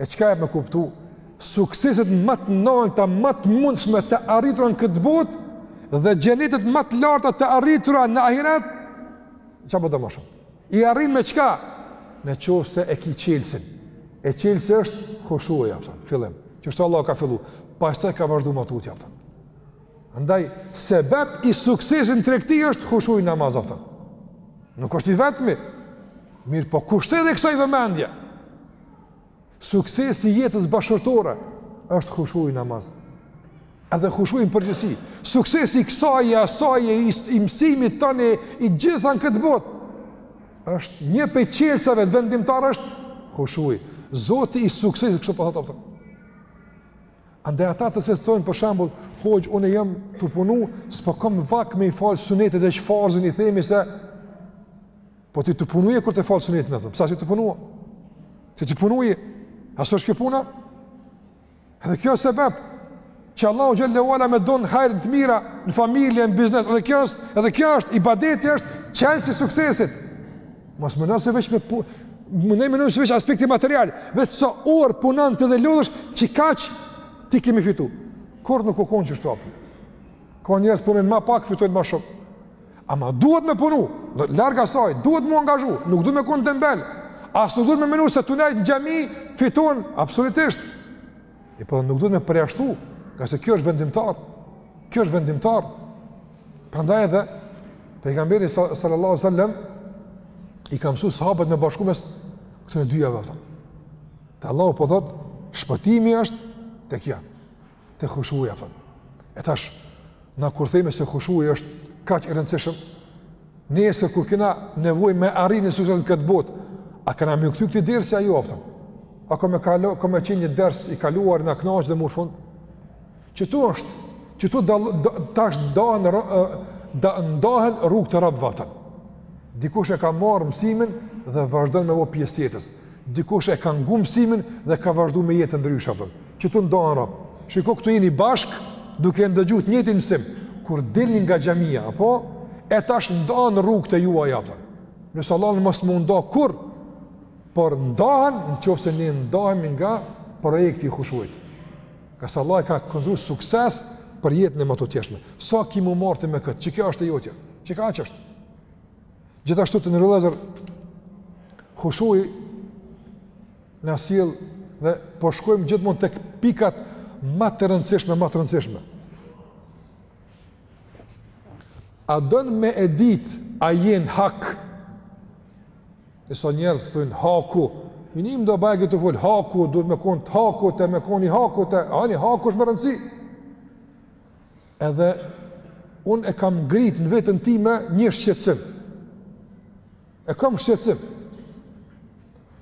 E çka jep me kuptu? Sukseset ma të nalta, ma të mundshme të arritura në këtë botë dhe xhenetet ma të larta të arritura në ahiret, çka po do ma shumë? I arrin me çka? Në qoftë se e ki çelësin. E çelësi është khushui, a kupton, fillim. Qështu Allahu ka fillu, pastaj ka vazhdu ma tutje, a kupton. Andaj sebep i suksesit në tregti është khushui në namaz, a kupton. Nuk është i vetmi. Mirëpo kushtoji edhe kësaj vëmendje. Suksesi i jetës bashkëshortore është khushui në namaz. Edhe khushui në përgjithësi. Suksesi i kësaj, i asaj, i, i mësimit tonë, i gjitha në këtë botë, është një prej çelësave të vendimtarë është khushui. Zoti i suksesit, kështu po thotë, a kupton. Andaj ata të cilët thonë, për shembull, hoxhë, unë jam tu punu, s'po kom vakt me i falë sunetet veç farzin, i themi se Po ti tu punu je kur ti e fal sunetin, a kupton, pse s'je tu punu a? Ti tu punu je, a s'është kjo puna? Edhe kjo sebep, që Allahu xhelle ve ala me t'dhonë hajr në të mira, në familje, në biznes, edhe kjo është, edhe kjo është, ibadeti është çelësi i suksesit. Mos meno se veç me pu... Me menu, menojmë veç aspekti material, veç sa sa orë punon ti edhe lodhesh, qekaq ti ke me fitu. Kurrë nuk u konë qështu, a kupton? Ka njerëz punojnë ma pak, fitojnë ma shumë. Ama duhet me punu, larg asaj, duhet m'u angazhu, nuk duhet me konë dembel, as nuk duhet me menu se tu nejt në xhami fiton, absolutisht. E po nuk duhet me përjashtu, ngase kjo është vendimtar, kjo është vendimtar. Prandaj edhe pejgamberi sallallahu alejhi sellem, i ka mësu sahabët me bashku mes këtyne dyjave, a kupton. Dhe Allahu po thotë, shpëtimi është te kjo. te hushui, a kupton. E tash na kur themi se hushui është kaq i rëndësishëm, nesër kur kena nevojë me arrit në sukses në këtë botë, a kena m'u kthy këtij dersi a jo, a kupton? A ka me kalu, ka me qenë një ders i kaluar na kënaqi dhe murr fund? Qëtu është, qëtu da, da, tash dahen, da, ndahen rrugët e robve, a kupton. Dikush e ka marrë mësimin dhe vazhdon me bo pjesë t'jetës. Dikush e ka ngu mësimin dhe ka vazhdu me jetë ndryshe, a kupton. Qëtu ndahen robt. Shiko këtu jeni bashkë, duke e ndëgju të njëjtin mësim. Kur dilni nga xhamia, apo, e tash ndahen rrugët e juaja, a kupton. Lus Allahun mos m'u nda kurrë, por ndahen në qoftë se ne ndahemi nga projekti i hushuit. Ka sa Allah e ka këndru sukses për jetën e mëtutjeshme. Sa ki m'u marr ti me këtë, që kjo është e jotja, që kaq është. Gjithashtu të nderuar vllezër, hushui na sjell dhe po shkojmë gjithmonë te pikat ma të rëndësishme, ma të rëndësishme. A don me e dit a je në hak, disa njerëz thujnë haku, i njim do bajke tu fol haku, duhet me konë te haku, te me konë i haku, te ani haku është me rëndësi. edhe unë e kam ngrit në veten time një shqetësim. E kam shqetësim.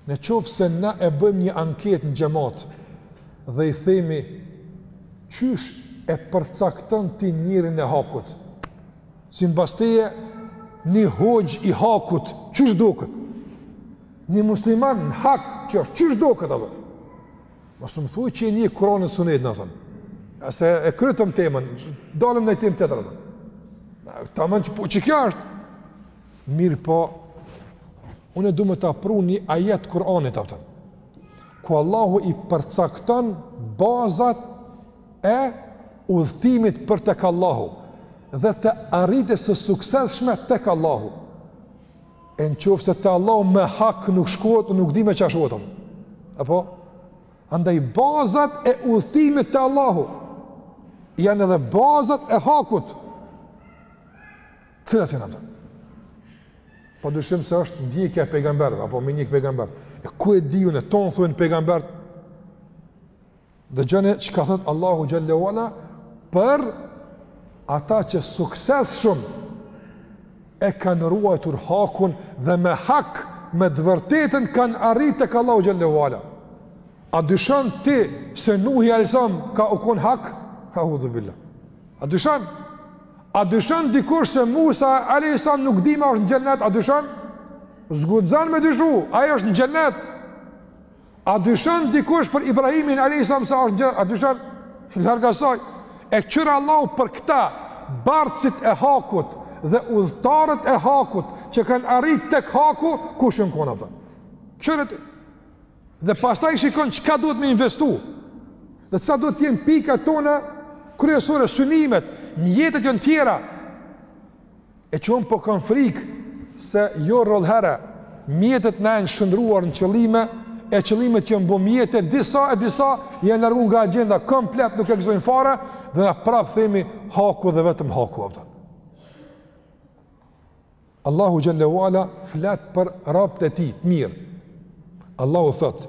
Në qoftë se na e bëjmë një anketë në xhamat dhe i themi qysh e përcakton ti njerin e hakut. Simbas teje një hoxhë i hakut, qysh duket? Një musliman në hak që është qysh duket apo? Mos më thuaj që e njeh Kur'anin, sunetin, a kupton. Se e krytëm temën, dalëm në temë tjetër. Taman që po që kjo është. Mirëpo unë du me ta pru ni ajet Kur'anit, a kupton. Ku Allahu i përcakton bazat e udhëtimit për tek Allahu dhe të arritjes së suksesshme tek Allahu. E në qoftë se te Allahu me hak nuk shkohet, nuk di me çka shkohet. Apo? Andaj bazat e udhtimit te Allahu janë edhe bazat e hakut. Cilat janë ato? Pa dyshim se është ndjekja e pejgamberëve apo me njek pejgamber. E ku e di unë e ton thon pejgambert? Dëgjoni çka thot Allahu xhel-le ue ala për ata që suksesshëm e kanë ruajtur hakun dhe me hak me të vërtetën kanë arrit tek Allahu xhel-le ue ala. A dyshon ti se Nuhi alejhi selam ka u kon n'hak? Eudhu billah. A dyshon? A dyshon dikush se Musa alejhi selam nuk di a është në xhennet? A dyshon? S'guxon me dyshu, ai është në xhennet. A dyshon dikush për Ibrahimin alejhi selam se është gjë? A dyshon? Larg asaj. E qyr Allahu për këta bartësit e hakut dhe udhëtarët e hakut që kanë arrit tek haku, kush janë kon ata? Qyre. Dhe pastaj shikon çka duhet me investu. Dhe çka duhet të jenë pikat tona kryesore, synimet, mjetet janë tjera. E që unë po kam frikë se jo rrallëherë, mjetet na janë shndërruar në qëllime, e qëllimet janë bo mjete, disa e disa janë largu nga agjenda, komplet nuk ekzistojnë fare, dhe na prapë themi haku dhe vetëm haku, a kupton. Allahu xhel-le ue ala flet për robët e tij të mirë. Allahu thotë,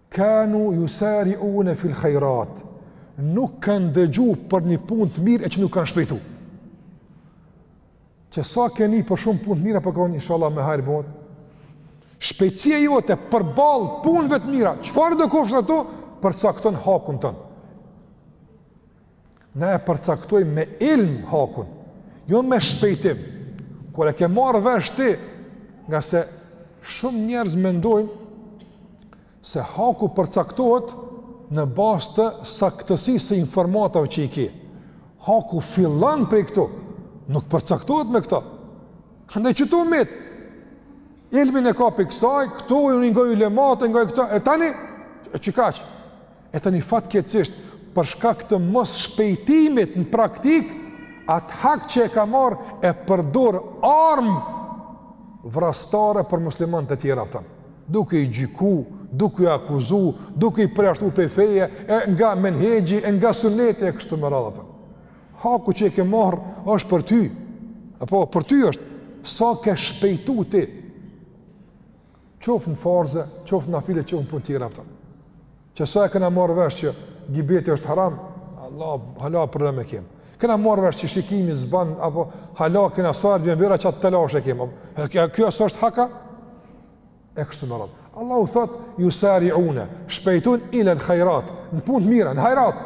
Kanu jusariune fil hajrat. Nuk kanë dëgju për një punë të mirë e që nuk kanë shpejtu. Qe sa ke ni për shumë punë të mira po thon inshallah me hajr bon. Shpejtësia jote përballë punëve të mira, çfarëdo qofshin ato përcakton hakun tënd. na e përcaktojmë me ilm hakun, jo me shpejtim. Kur e ke marrë vesh ti, ngase shumë njerëz mendojnë se haku përcaktohet në bazë të saktësisë së informatave që i ke. Haku fillon prej këtu, nuk përcaktohet me këto. Andaj që të umit, ilmin e ka prej kësaj, këtu e unë i ngoj ulematë, ngoj këta, e tani, çka? E tani fatkeqësisht për shkak të mosshpejtimit në praktikë, atë hak që e ka marr e përdor armë vrastare për muslimanët tjerë, a kupton. Duke i gjyku, duke i akuzu, duke i përjashtu prej feje, e nga menhexhi, e nga suneti, e kështu me radhë, a kupton. Haku që e ke marrë është për ty, apo për ty është, sa ke shpejtu ti, qoftë në farze, qoftë në nafile, qoftë në punë tjera, a kupton. Qe sa e kena marrë vesh që gibeti është haram, valla, hala probleme kem. Kena marrë vesh që shikimi s'ban, apo hala kena, sa herë vjen vera, qat telashe kem. Kjo, kjo s'është hak, a? E kështu me radhë. Allahu thotë, jusariune, shpejtun ilel hajrat, në punë të mira, në hajrat.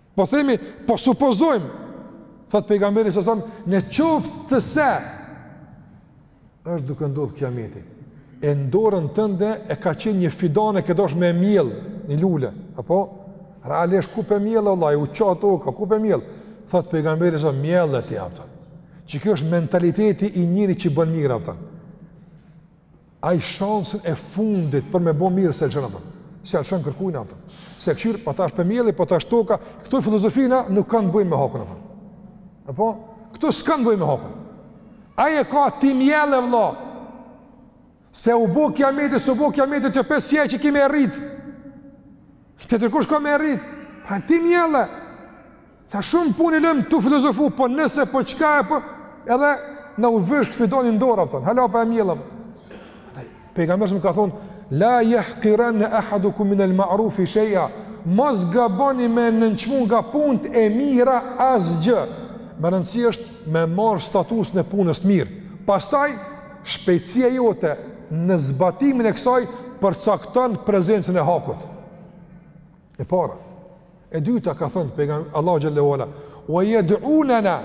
Po themi, po supozojmë, thot pejgamberi sa sam, në qoftë se, është duke ndodhë kijameti, e n'dorën tënde e ka qenë një fidane ke dasht me mjellë, një lule, apo, realisht ku po e mjell, vallahi u ça toka, ku po e mjell, thot pejgamberi mjelle ti, a kupton, që kjo është mentaliteti i njerit që bën mirë, a kupton, Ai shansin e fundit për me bo mirë s'e lëshon atë. S'e lëshon kërkujn atë. S'e kqyr, pa po tash pe mjelli, pa po tash toka. Këto filozofina nuk kanë bëjnë me hakun atë. E po, këto s'kanë bëjnë me hakun. Ai e ka ti mjelle vlla. Se u bo kijameti, se u bo kijameti, të pesë qe që kemi me rritë. Tjetërkush ka me rritë. Pra ti mjelle. Tash shumë punë i lëmë tu filozofu, po nëse po çka e po, edhe na u vyshk fidani n'dorë, apton, hala pa e mjellë. Pejgamberi a.s. ka thonë, la jahkiranne ahadukum min el ma'rufi shej'a, mos gaboni me nënçmu nga punët e mira asgjë. Me rëndësi është me marrë statusin e punës të mirë. Pastaj, shpejtësia jote në zbatimin e kësaj përcakton prezencën e hakut. E para. E dyta ka thënë pejgamberi Allahu xhallahu ala, "Wa yad'unana"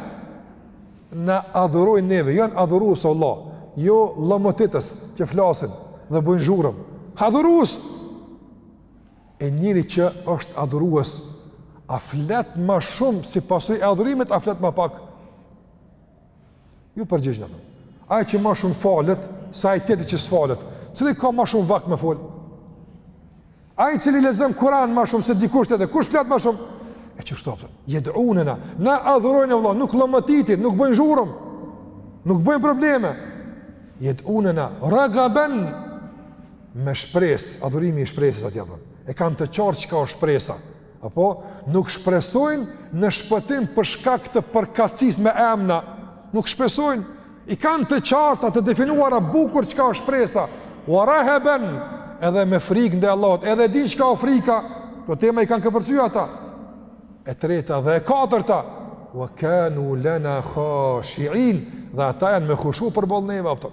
na adhurojnë neve, janë adhurues o vlla, jo llomotitës që flasin dhe bëjnë zhurëm. Adhurues e njeri që është adhurues, a flet ma shumë si pasojë e adhurimit, a flet ma pak? Ju përgjigjni, apton. Ai që ma shumë falet, se ai tjetri që s'falet, cili ka ma shumë vakt me fol? Ai i cili lexon Kuran ma shumë se dikush tjetër, kush flet ma shumë? E qështu apton, jed'unena, na adhurojnë e vlla, nuk llomotitin, nuk bëjnë zhurëm, nuk bëjnë probleme. Jed'unena, ragaben, me shpresë, adhurimi i shpresës atje, e kanë të qartë çka o shpresa, Apo, nuk shpresojnë në shpëtim për shkak të përkatësisë me emna, nuk shpresojnë, i kanë të qarta, të definuara bukur çka është shpresa, ue reheben, edhe me frikë ndaj Allahut, edhe dinë çka o frika, këto tema i kanë këpërcy ata, e treta dhe e katërta, ue kanu lena khashiin, dhe ata janë me khushu përballë neve, apton.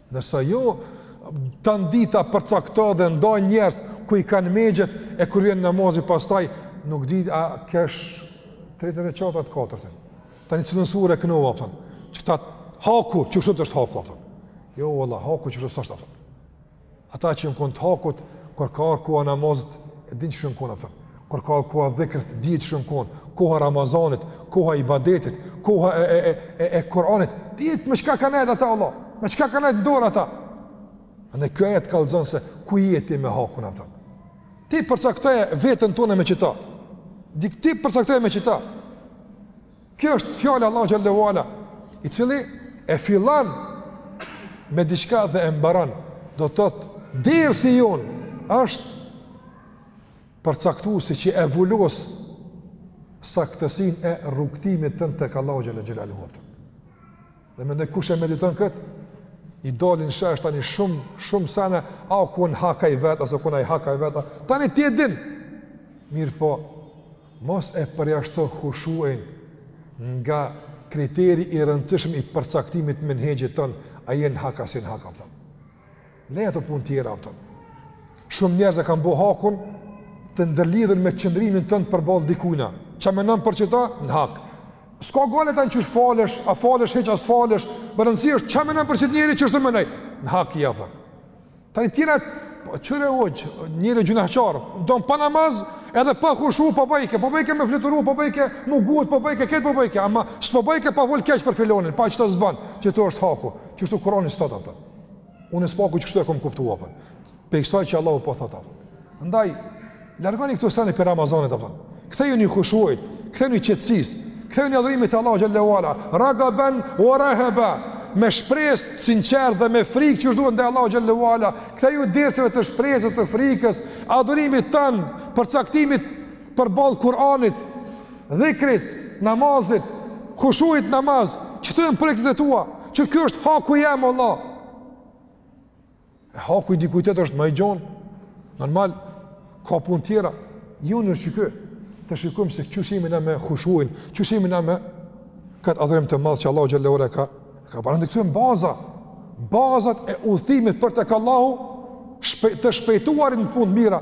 Ndërsa jo tanë ditën përcakto dhe nda njerëz ku i kanë mexhet e kur vjen namazi pastaj nuk di a kesh n'tretin reqat a të katërtin. Tani cilën sure e kënova apton. Çka haku, qështu është haku apton. Jo valla, haku qështu s'është apton. Ata që janë kon të hakut kur ka ardh koha namazit e dinë çu janë kon apton. Kur ka ardh koha dhikrit, dihet shumë kohën, koha Ramazanit, koha ibadetit, koha e, e, e, e Kuranit, dihet me çka ka nejt ata vlla, me çka ka nejt n'dorë ata. E kjo të kallxon se ku jeti me hakun apton. Ti përcaktoje veten tone me qita, Dik, ti përcaktoje me qita. Kjo është fjala Allahut xhel-le ue ala, i cili e fillon me diçka dhe e mbaron, do të thotë dersi jonë, është Përcaktuesi që e vulos saktësinë e rrugëtimit tënd tek Allahu xhele xhelaluhu. Dhe mendoj kush e mediton kët, i dalin n'shesh tani shumë shumë sene, a u kon n'hak ai vetë a s'u kon n'hak ai vetë. Tani ti e din. Mirëpo, mos e përjashto hushuin nga kriteri i rëndësishëm i përcaktimit menhexhit ton, a je n'hak a s'je n'hak, kupton. Le ato punë tjera, kupton. Shumë njerëz e kanë bo hakun të ndërlidhur me qëndrimin tënd përballë dikujna. Çfarë mendon për qeta? Në hak. S'ka gajle tani qysh falesh, a falesh hiç a s'falesh. Me rëndësi është çfarë mendon për qet njeri që është më nej. Në hak je, kupton. Tani tjerat, po çure hoç, njeri gjynahqar, don pa namaz, edhe pa hushu, po bojka, po bojka me fluturu, po bojka m'u ngut, po bojka këtë, po bojka, ama s'po bojka pa fol keq për filanin, pa qeto s'bën, qeto është haku. Qeto është Kurani sot, kupton. Unë së paku që kështu e kam kuptu, kupton. Prej kësaj që Allahu po thotë, kupton. Andaj largoni këto sene prej Ramazanit, kupton. Kthejuni hushuit, kthejuni qetësisë, kthejuni adhurimit të Allahu xhele ue ala. Ragaban wa rahaba me shpresë të sinqertë dhe me frikë që duhet ndaj Allahu xhele ue ala. Kthejuni derseve të shpresës, të frikës, adhurimit tënd, përcaktimit përballë Kur'anit, dhikrit, namazit, hushuit n'namaz, qeto janë projektet e tua, qiky është haku jem, Allah. E haku i dikujt tjetër është ma i gjonë, normal, ka punë tjera, joni është qiky, të shikujmë se qysh jemi na me hushuin, qysh jemi na me këtë adhurim të madh që Allahu xhele ue ala ka, ka parën të këtujmë baza, bazat e udhëtimit për tek Allahu, shpe, të shpejtuarin në punë të mira,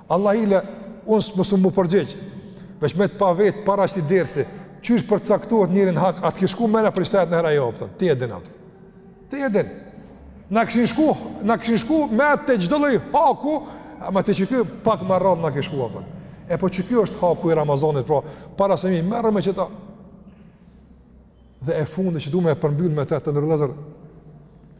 Allahile, unë mos m'u përgjegj, veç me t'pas vetë para qëtij dersi, qysh përcaktohet njeri n'hak, a t'kish shku menja për ishtajt nihere, jo, kupton, ti e din, kupton. Ti e din. Na kishin shku, na kishin shku mendtë te çdo lloj haku, ama te qiky pak më rrallë na kish shku, kupton. E po qiky është haku i Ramazanit, pra, para se m'u marrë me qeta. Dhe e fundit që du me e përmbyllë me të, të nderuar vëllezër,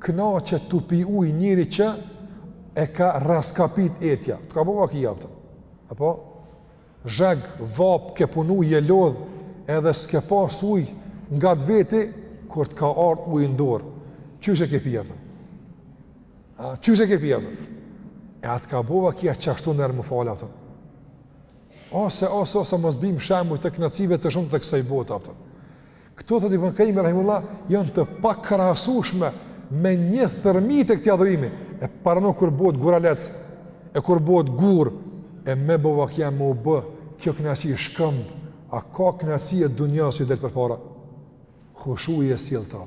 Kënaqet tu pi ujë njeri që e ka rraskapit etja. Të ka bo vaki, a kupton. Apo? Zheg, vapë, ke punu, je lodh, edhe s'ke pas ujë ngat veti, kur të ka ardhë ujë n'dorë. Qysh e ke pi, kupton? A, qysh e ke pi, kupton? E a t'ka bo vaki qashtu nihere m'u falë, kupton. Ose, ose, ose, mos bim shembuj të knaqësive të shumta të kësaj bote, kupton. Këto, thotë Ibn Kajimi, rahimehullah, janë të pakrahasueshme me një thërmi të këtij adhurimi, e paramendo kur bëhet guralec, e kur bëhet gur, e me bo vaki me u bë, kjo kënaqësi shkëmb, a ka kënaqësi e dunjas që i del përpara? Hushui e sjell të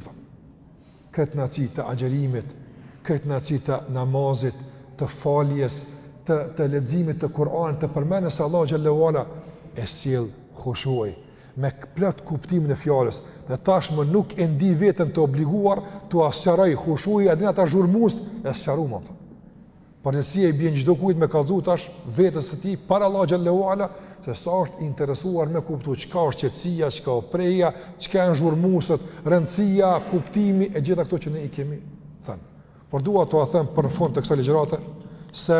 këtë knaqsi të agjërimit, këtë knaqsi të namazit, të faljes, të të leximit të Kur'anit, të përmendjes së Allahu xhelle ue ala e sjell hushui me plot kuptimin e fjalës. Dhe tashmë nuk e ndi veten të obliguar t'ua sqaroj hushuin edhe ata zhurmues, e sqaruam, a kupton. Përgjegjësia i bjen çdokujt me kallzu tash vetes së tij, para Allah xhelle ue ala, se sa është interesuar me kuptu, çka është qetësia, çka o prehja, çka janë zhurmuesit, rëndësia, kuptimi, e gjitha këto që ne i kemi thënë. Por dua t'ua them për në fund të kësaj ligjërate, se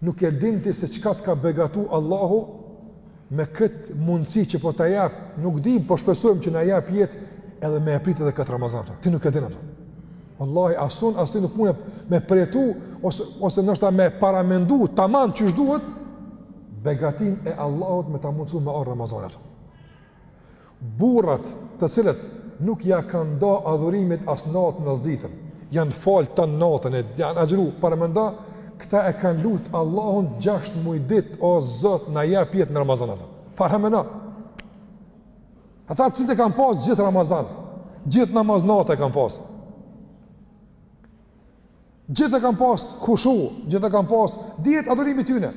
Nuk e din ti se çka të ka begatu Allahu me këtë mundësi që po ta jep, nuk dim, po shpresojmë që na jep jetë edhe me e pritë edhe këtë Ramazan, a kupton. Ti nuk e din, a kupton. Vallahi, as un, as ti nuk mun me përjetu, ose, ose ndoshta me paramendu, taman qysh duhet, begatinë e Allahut me ta mundësu me ardh Ramazani, a kupton. Burrat, të cilët nuk ia kanë nda adhurimit as natën as ditën, janë falë tanë natën e janë agjëru, paramendo, këta e kanë lutë Allahun gjashtë muj ditë, o Zot, na jep jetë në Ramazan, a kupton. Paramendo, ata të cilët e kanë pasë gjithë Ramazan, gjithë namaz nate e kanë pasë. Gjithë e kanë pas hushu, gjithë e kanë pas dihet adhurimi tyne.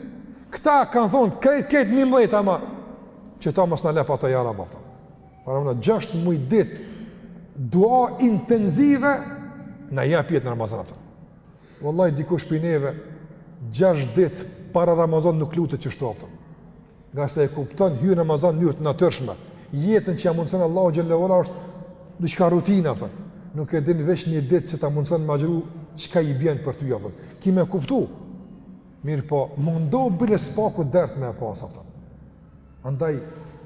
Këta kanë thonë, krejt, krejt, një mlejt, ama, qita mos na le pa të, ja Rab, a kupton. Paramendo, gjashtë muj ditë, dua intenzive, na jep jetë në Ramazan, a kupton. Vallahi, dikush prej neve, gjashtë ditë, para Ramazan nuk lutet qështu, a kupton. ngase e kupton hyrjen në Ramazan në mënyrë të natyrshme. Jetën që ia mundson Allahu xhelle ue ala është diçka rutinë, a kupton. Nuk e din veç një ditë që ta mundson me agjëru çka i bjen për ty, a kupton. Ki me kuptu. Mirëpo, mundo bile s'paku dert me e pas, a kupton. Andaj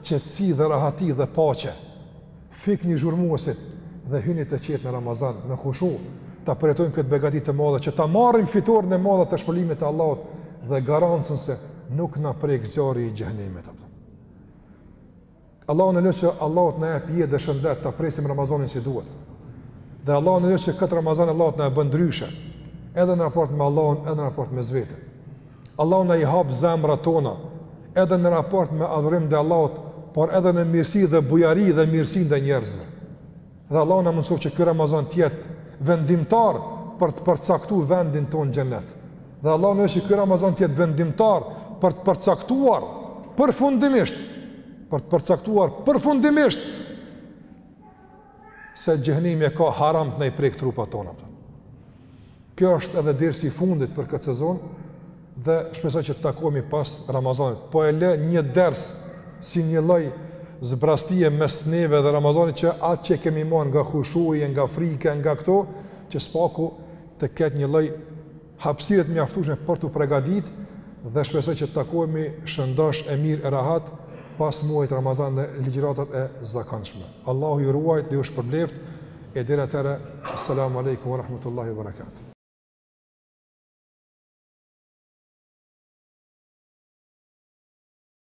qetësi dhe rahati dhe paqe Fikni zhurmuesit dhe hyni të qetë në Ramazan, në hushu, ta përjetojmë këtë begati të madhe, që ta marrim fitoren e madhe të shpërblimit të Allahut dhe garancën se nuk na prek zjarri i xhehnemit. Allahun e lus që Allahu t'na jap jetë dhe shëndet ta presim Ramazanin si duhet. Dhe Allahun e lus që këtë Ramazan Allahu t'na e bën ndryshe, edhe në raport me Allahun, edhe në raport me veten. Allahu na i hap zemrat tona edhe në raport me adhurim ndaj Allahut, por edhe në mirësi dhe bujari dhe mirësi ndaj njerëzve. Dhe Allahu na mundësoftë që ky Ramazan të jetë vendimtar për të përcaktuar vendin tonë në xhennet. Dhe Allahun e lus që ky Ramazan të jetë vendimtar për të përcaktuar përfundimisht për të përcaktuar përfundimisht se xhehenemi e ka haram të na i prek trupat tona. Kjo është edhe dersi i fundit për këtë sezon dhe shpresoj që të takohemi pas Ramazanit. Po e lë një ders si një lloj zbrastie mes neve dhe Ramazanit që atë që kemi marrë nga hushuja, nga frika, nga këto që së paku të ketë një lloj hapësirë të mjaftueshme për t'u pregaditë dhe shpresoj që të takohemi shëndoshë e mirë e rahat pas muajit të Ramazanit në ligjëratat e zakonshme. Allahu ju ruajt dhe ju shpërbleft e deri atëherë esselamu alejkum ue rahmetullahi ue berekatuh.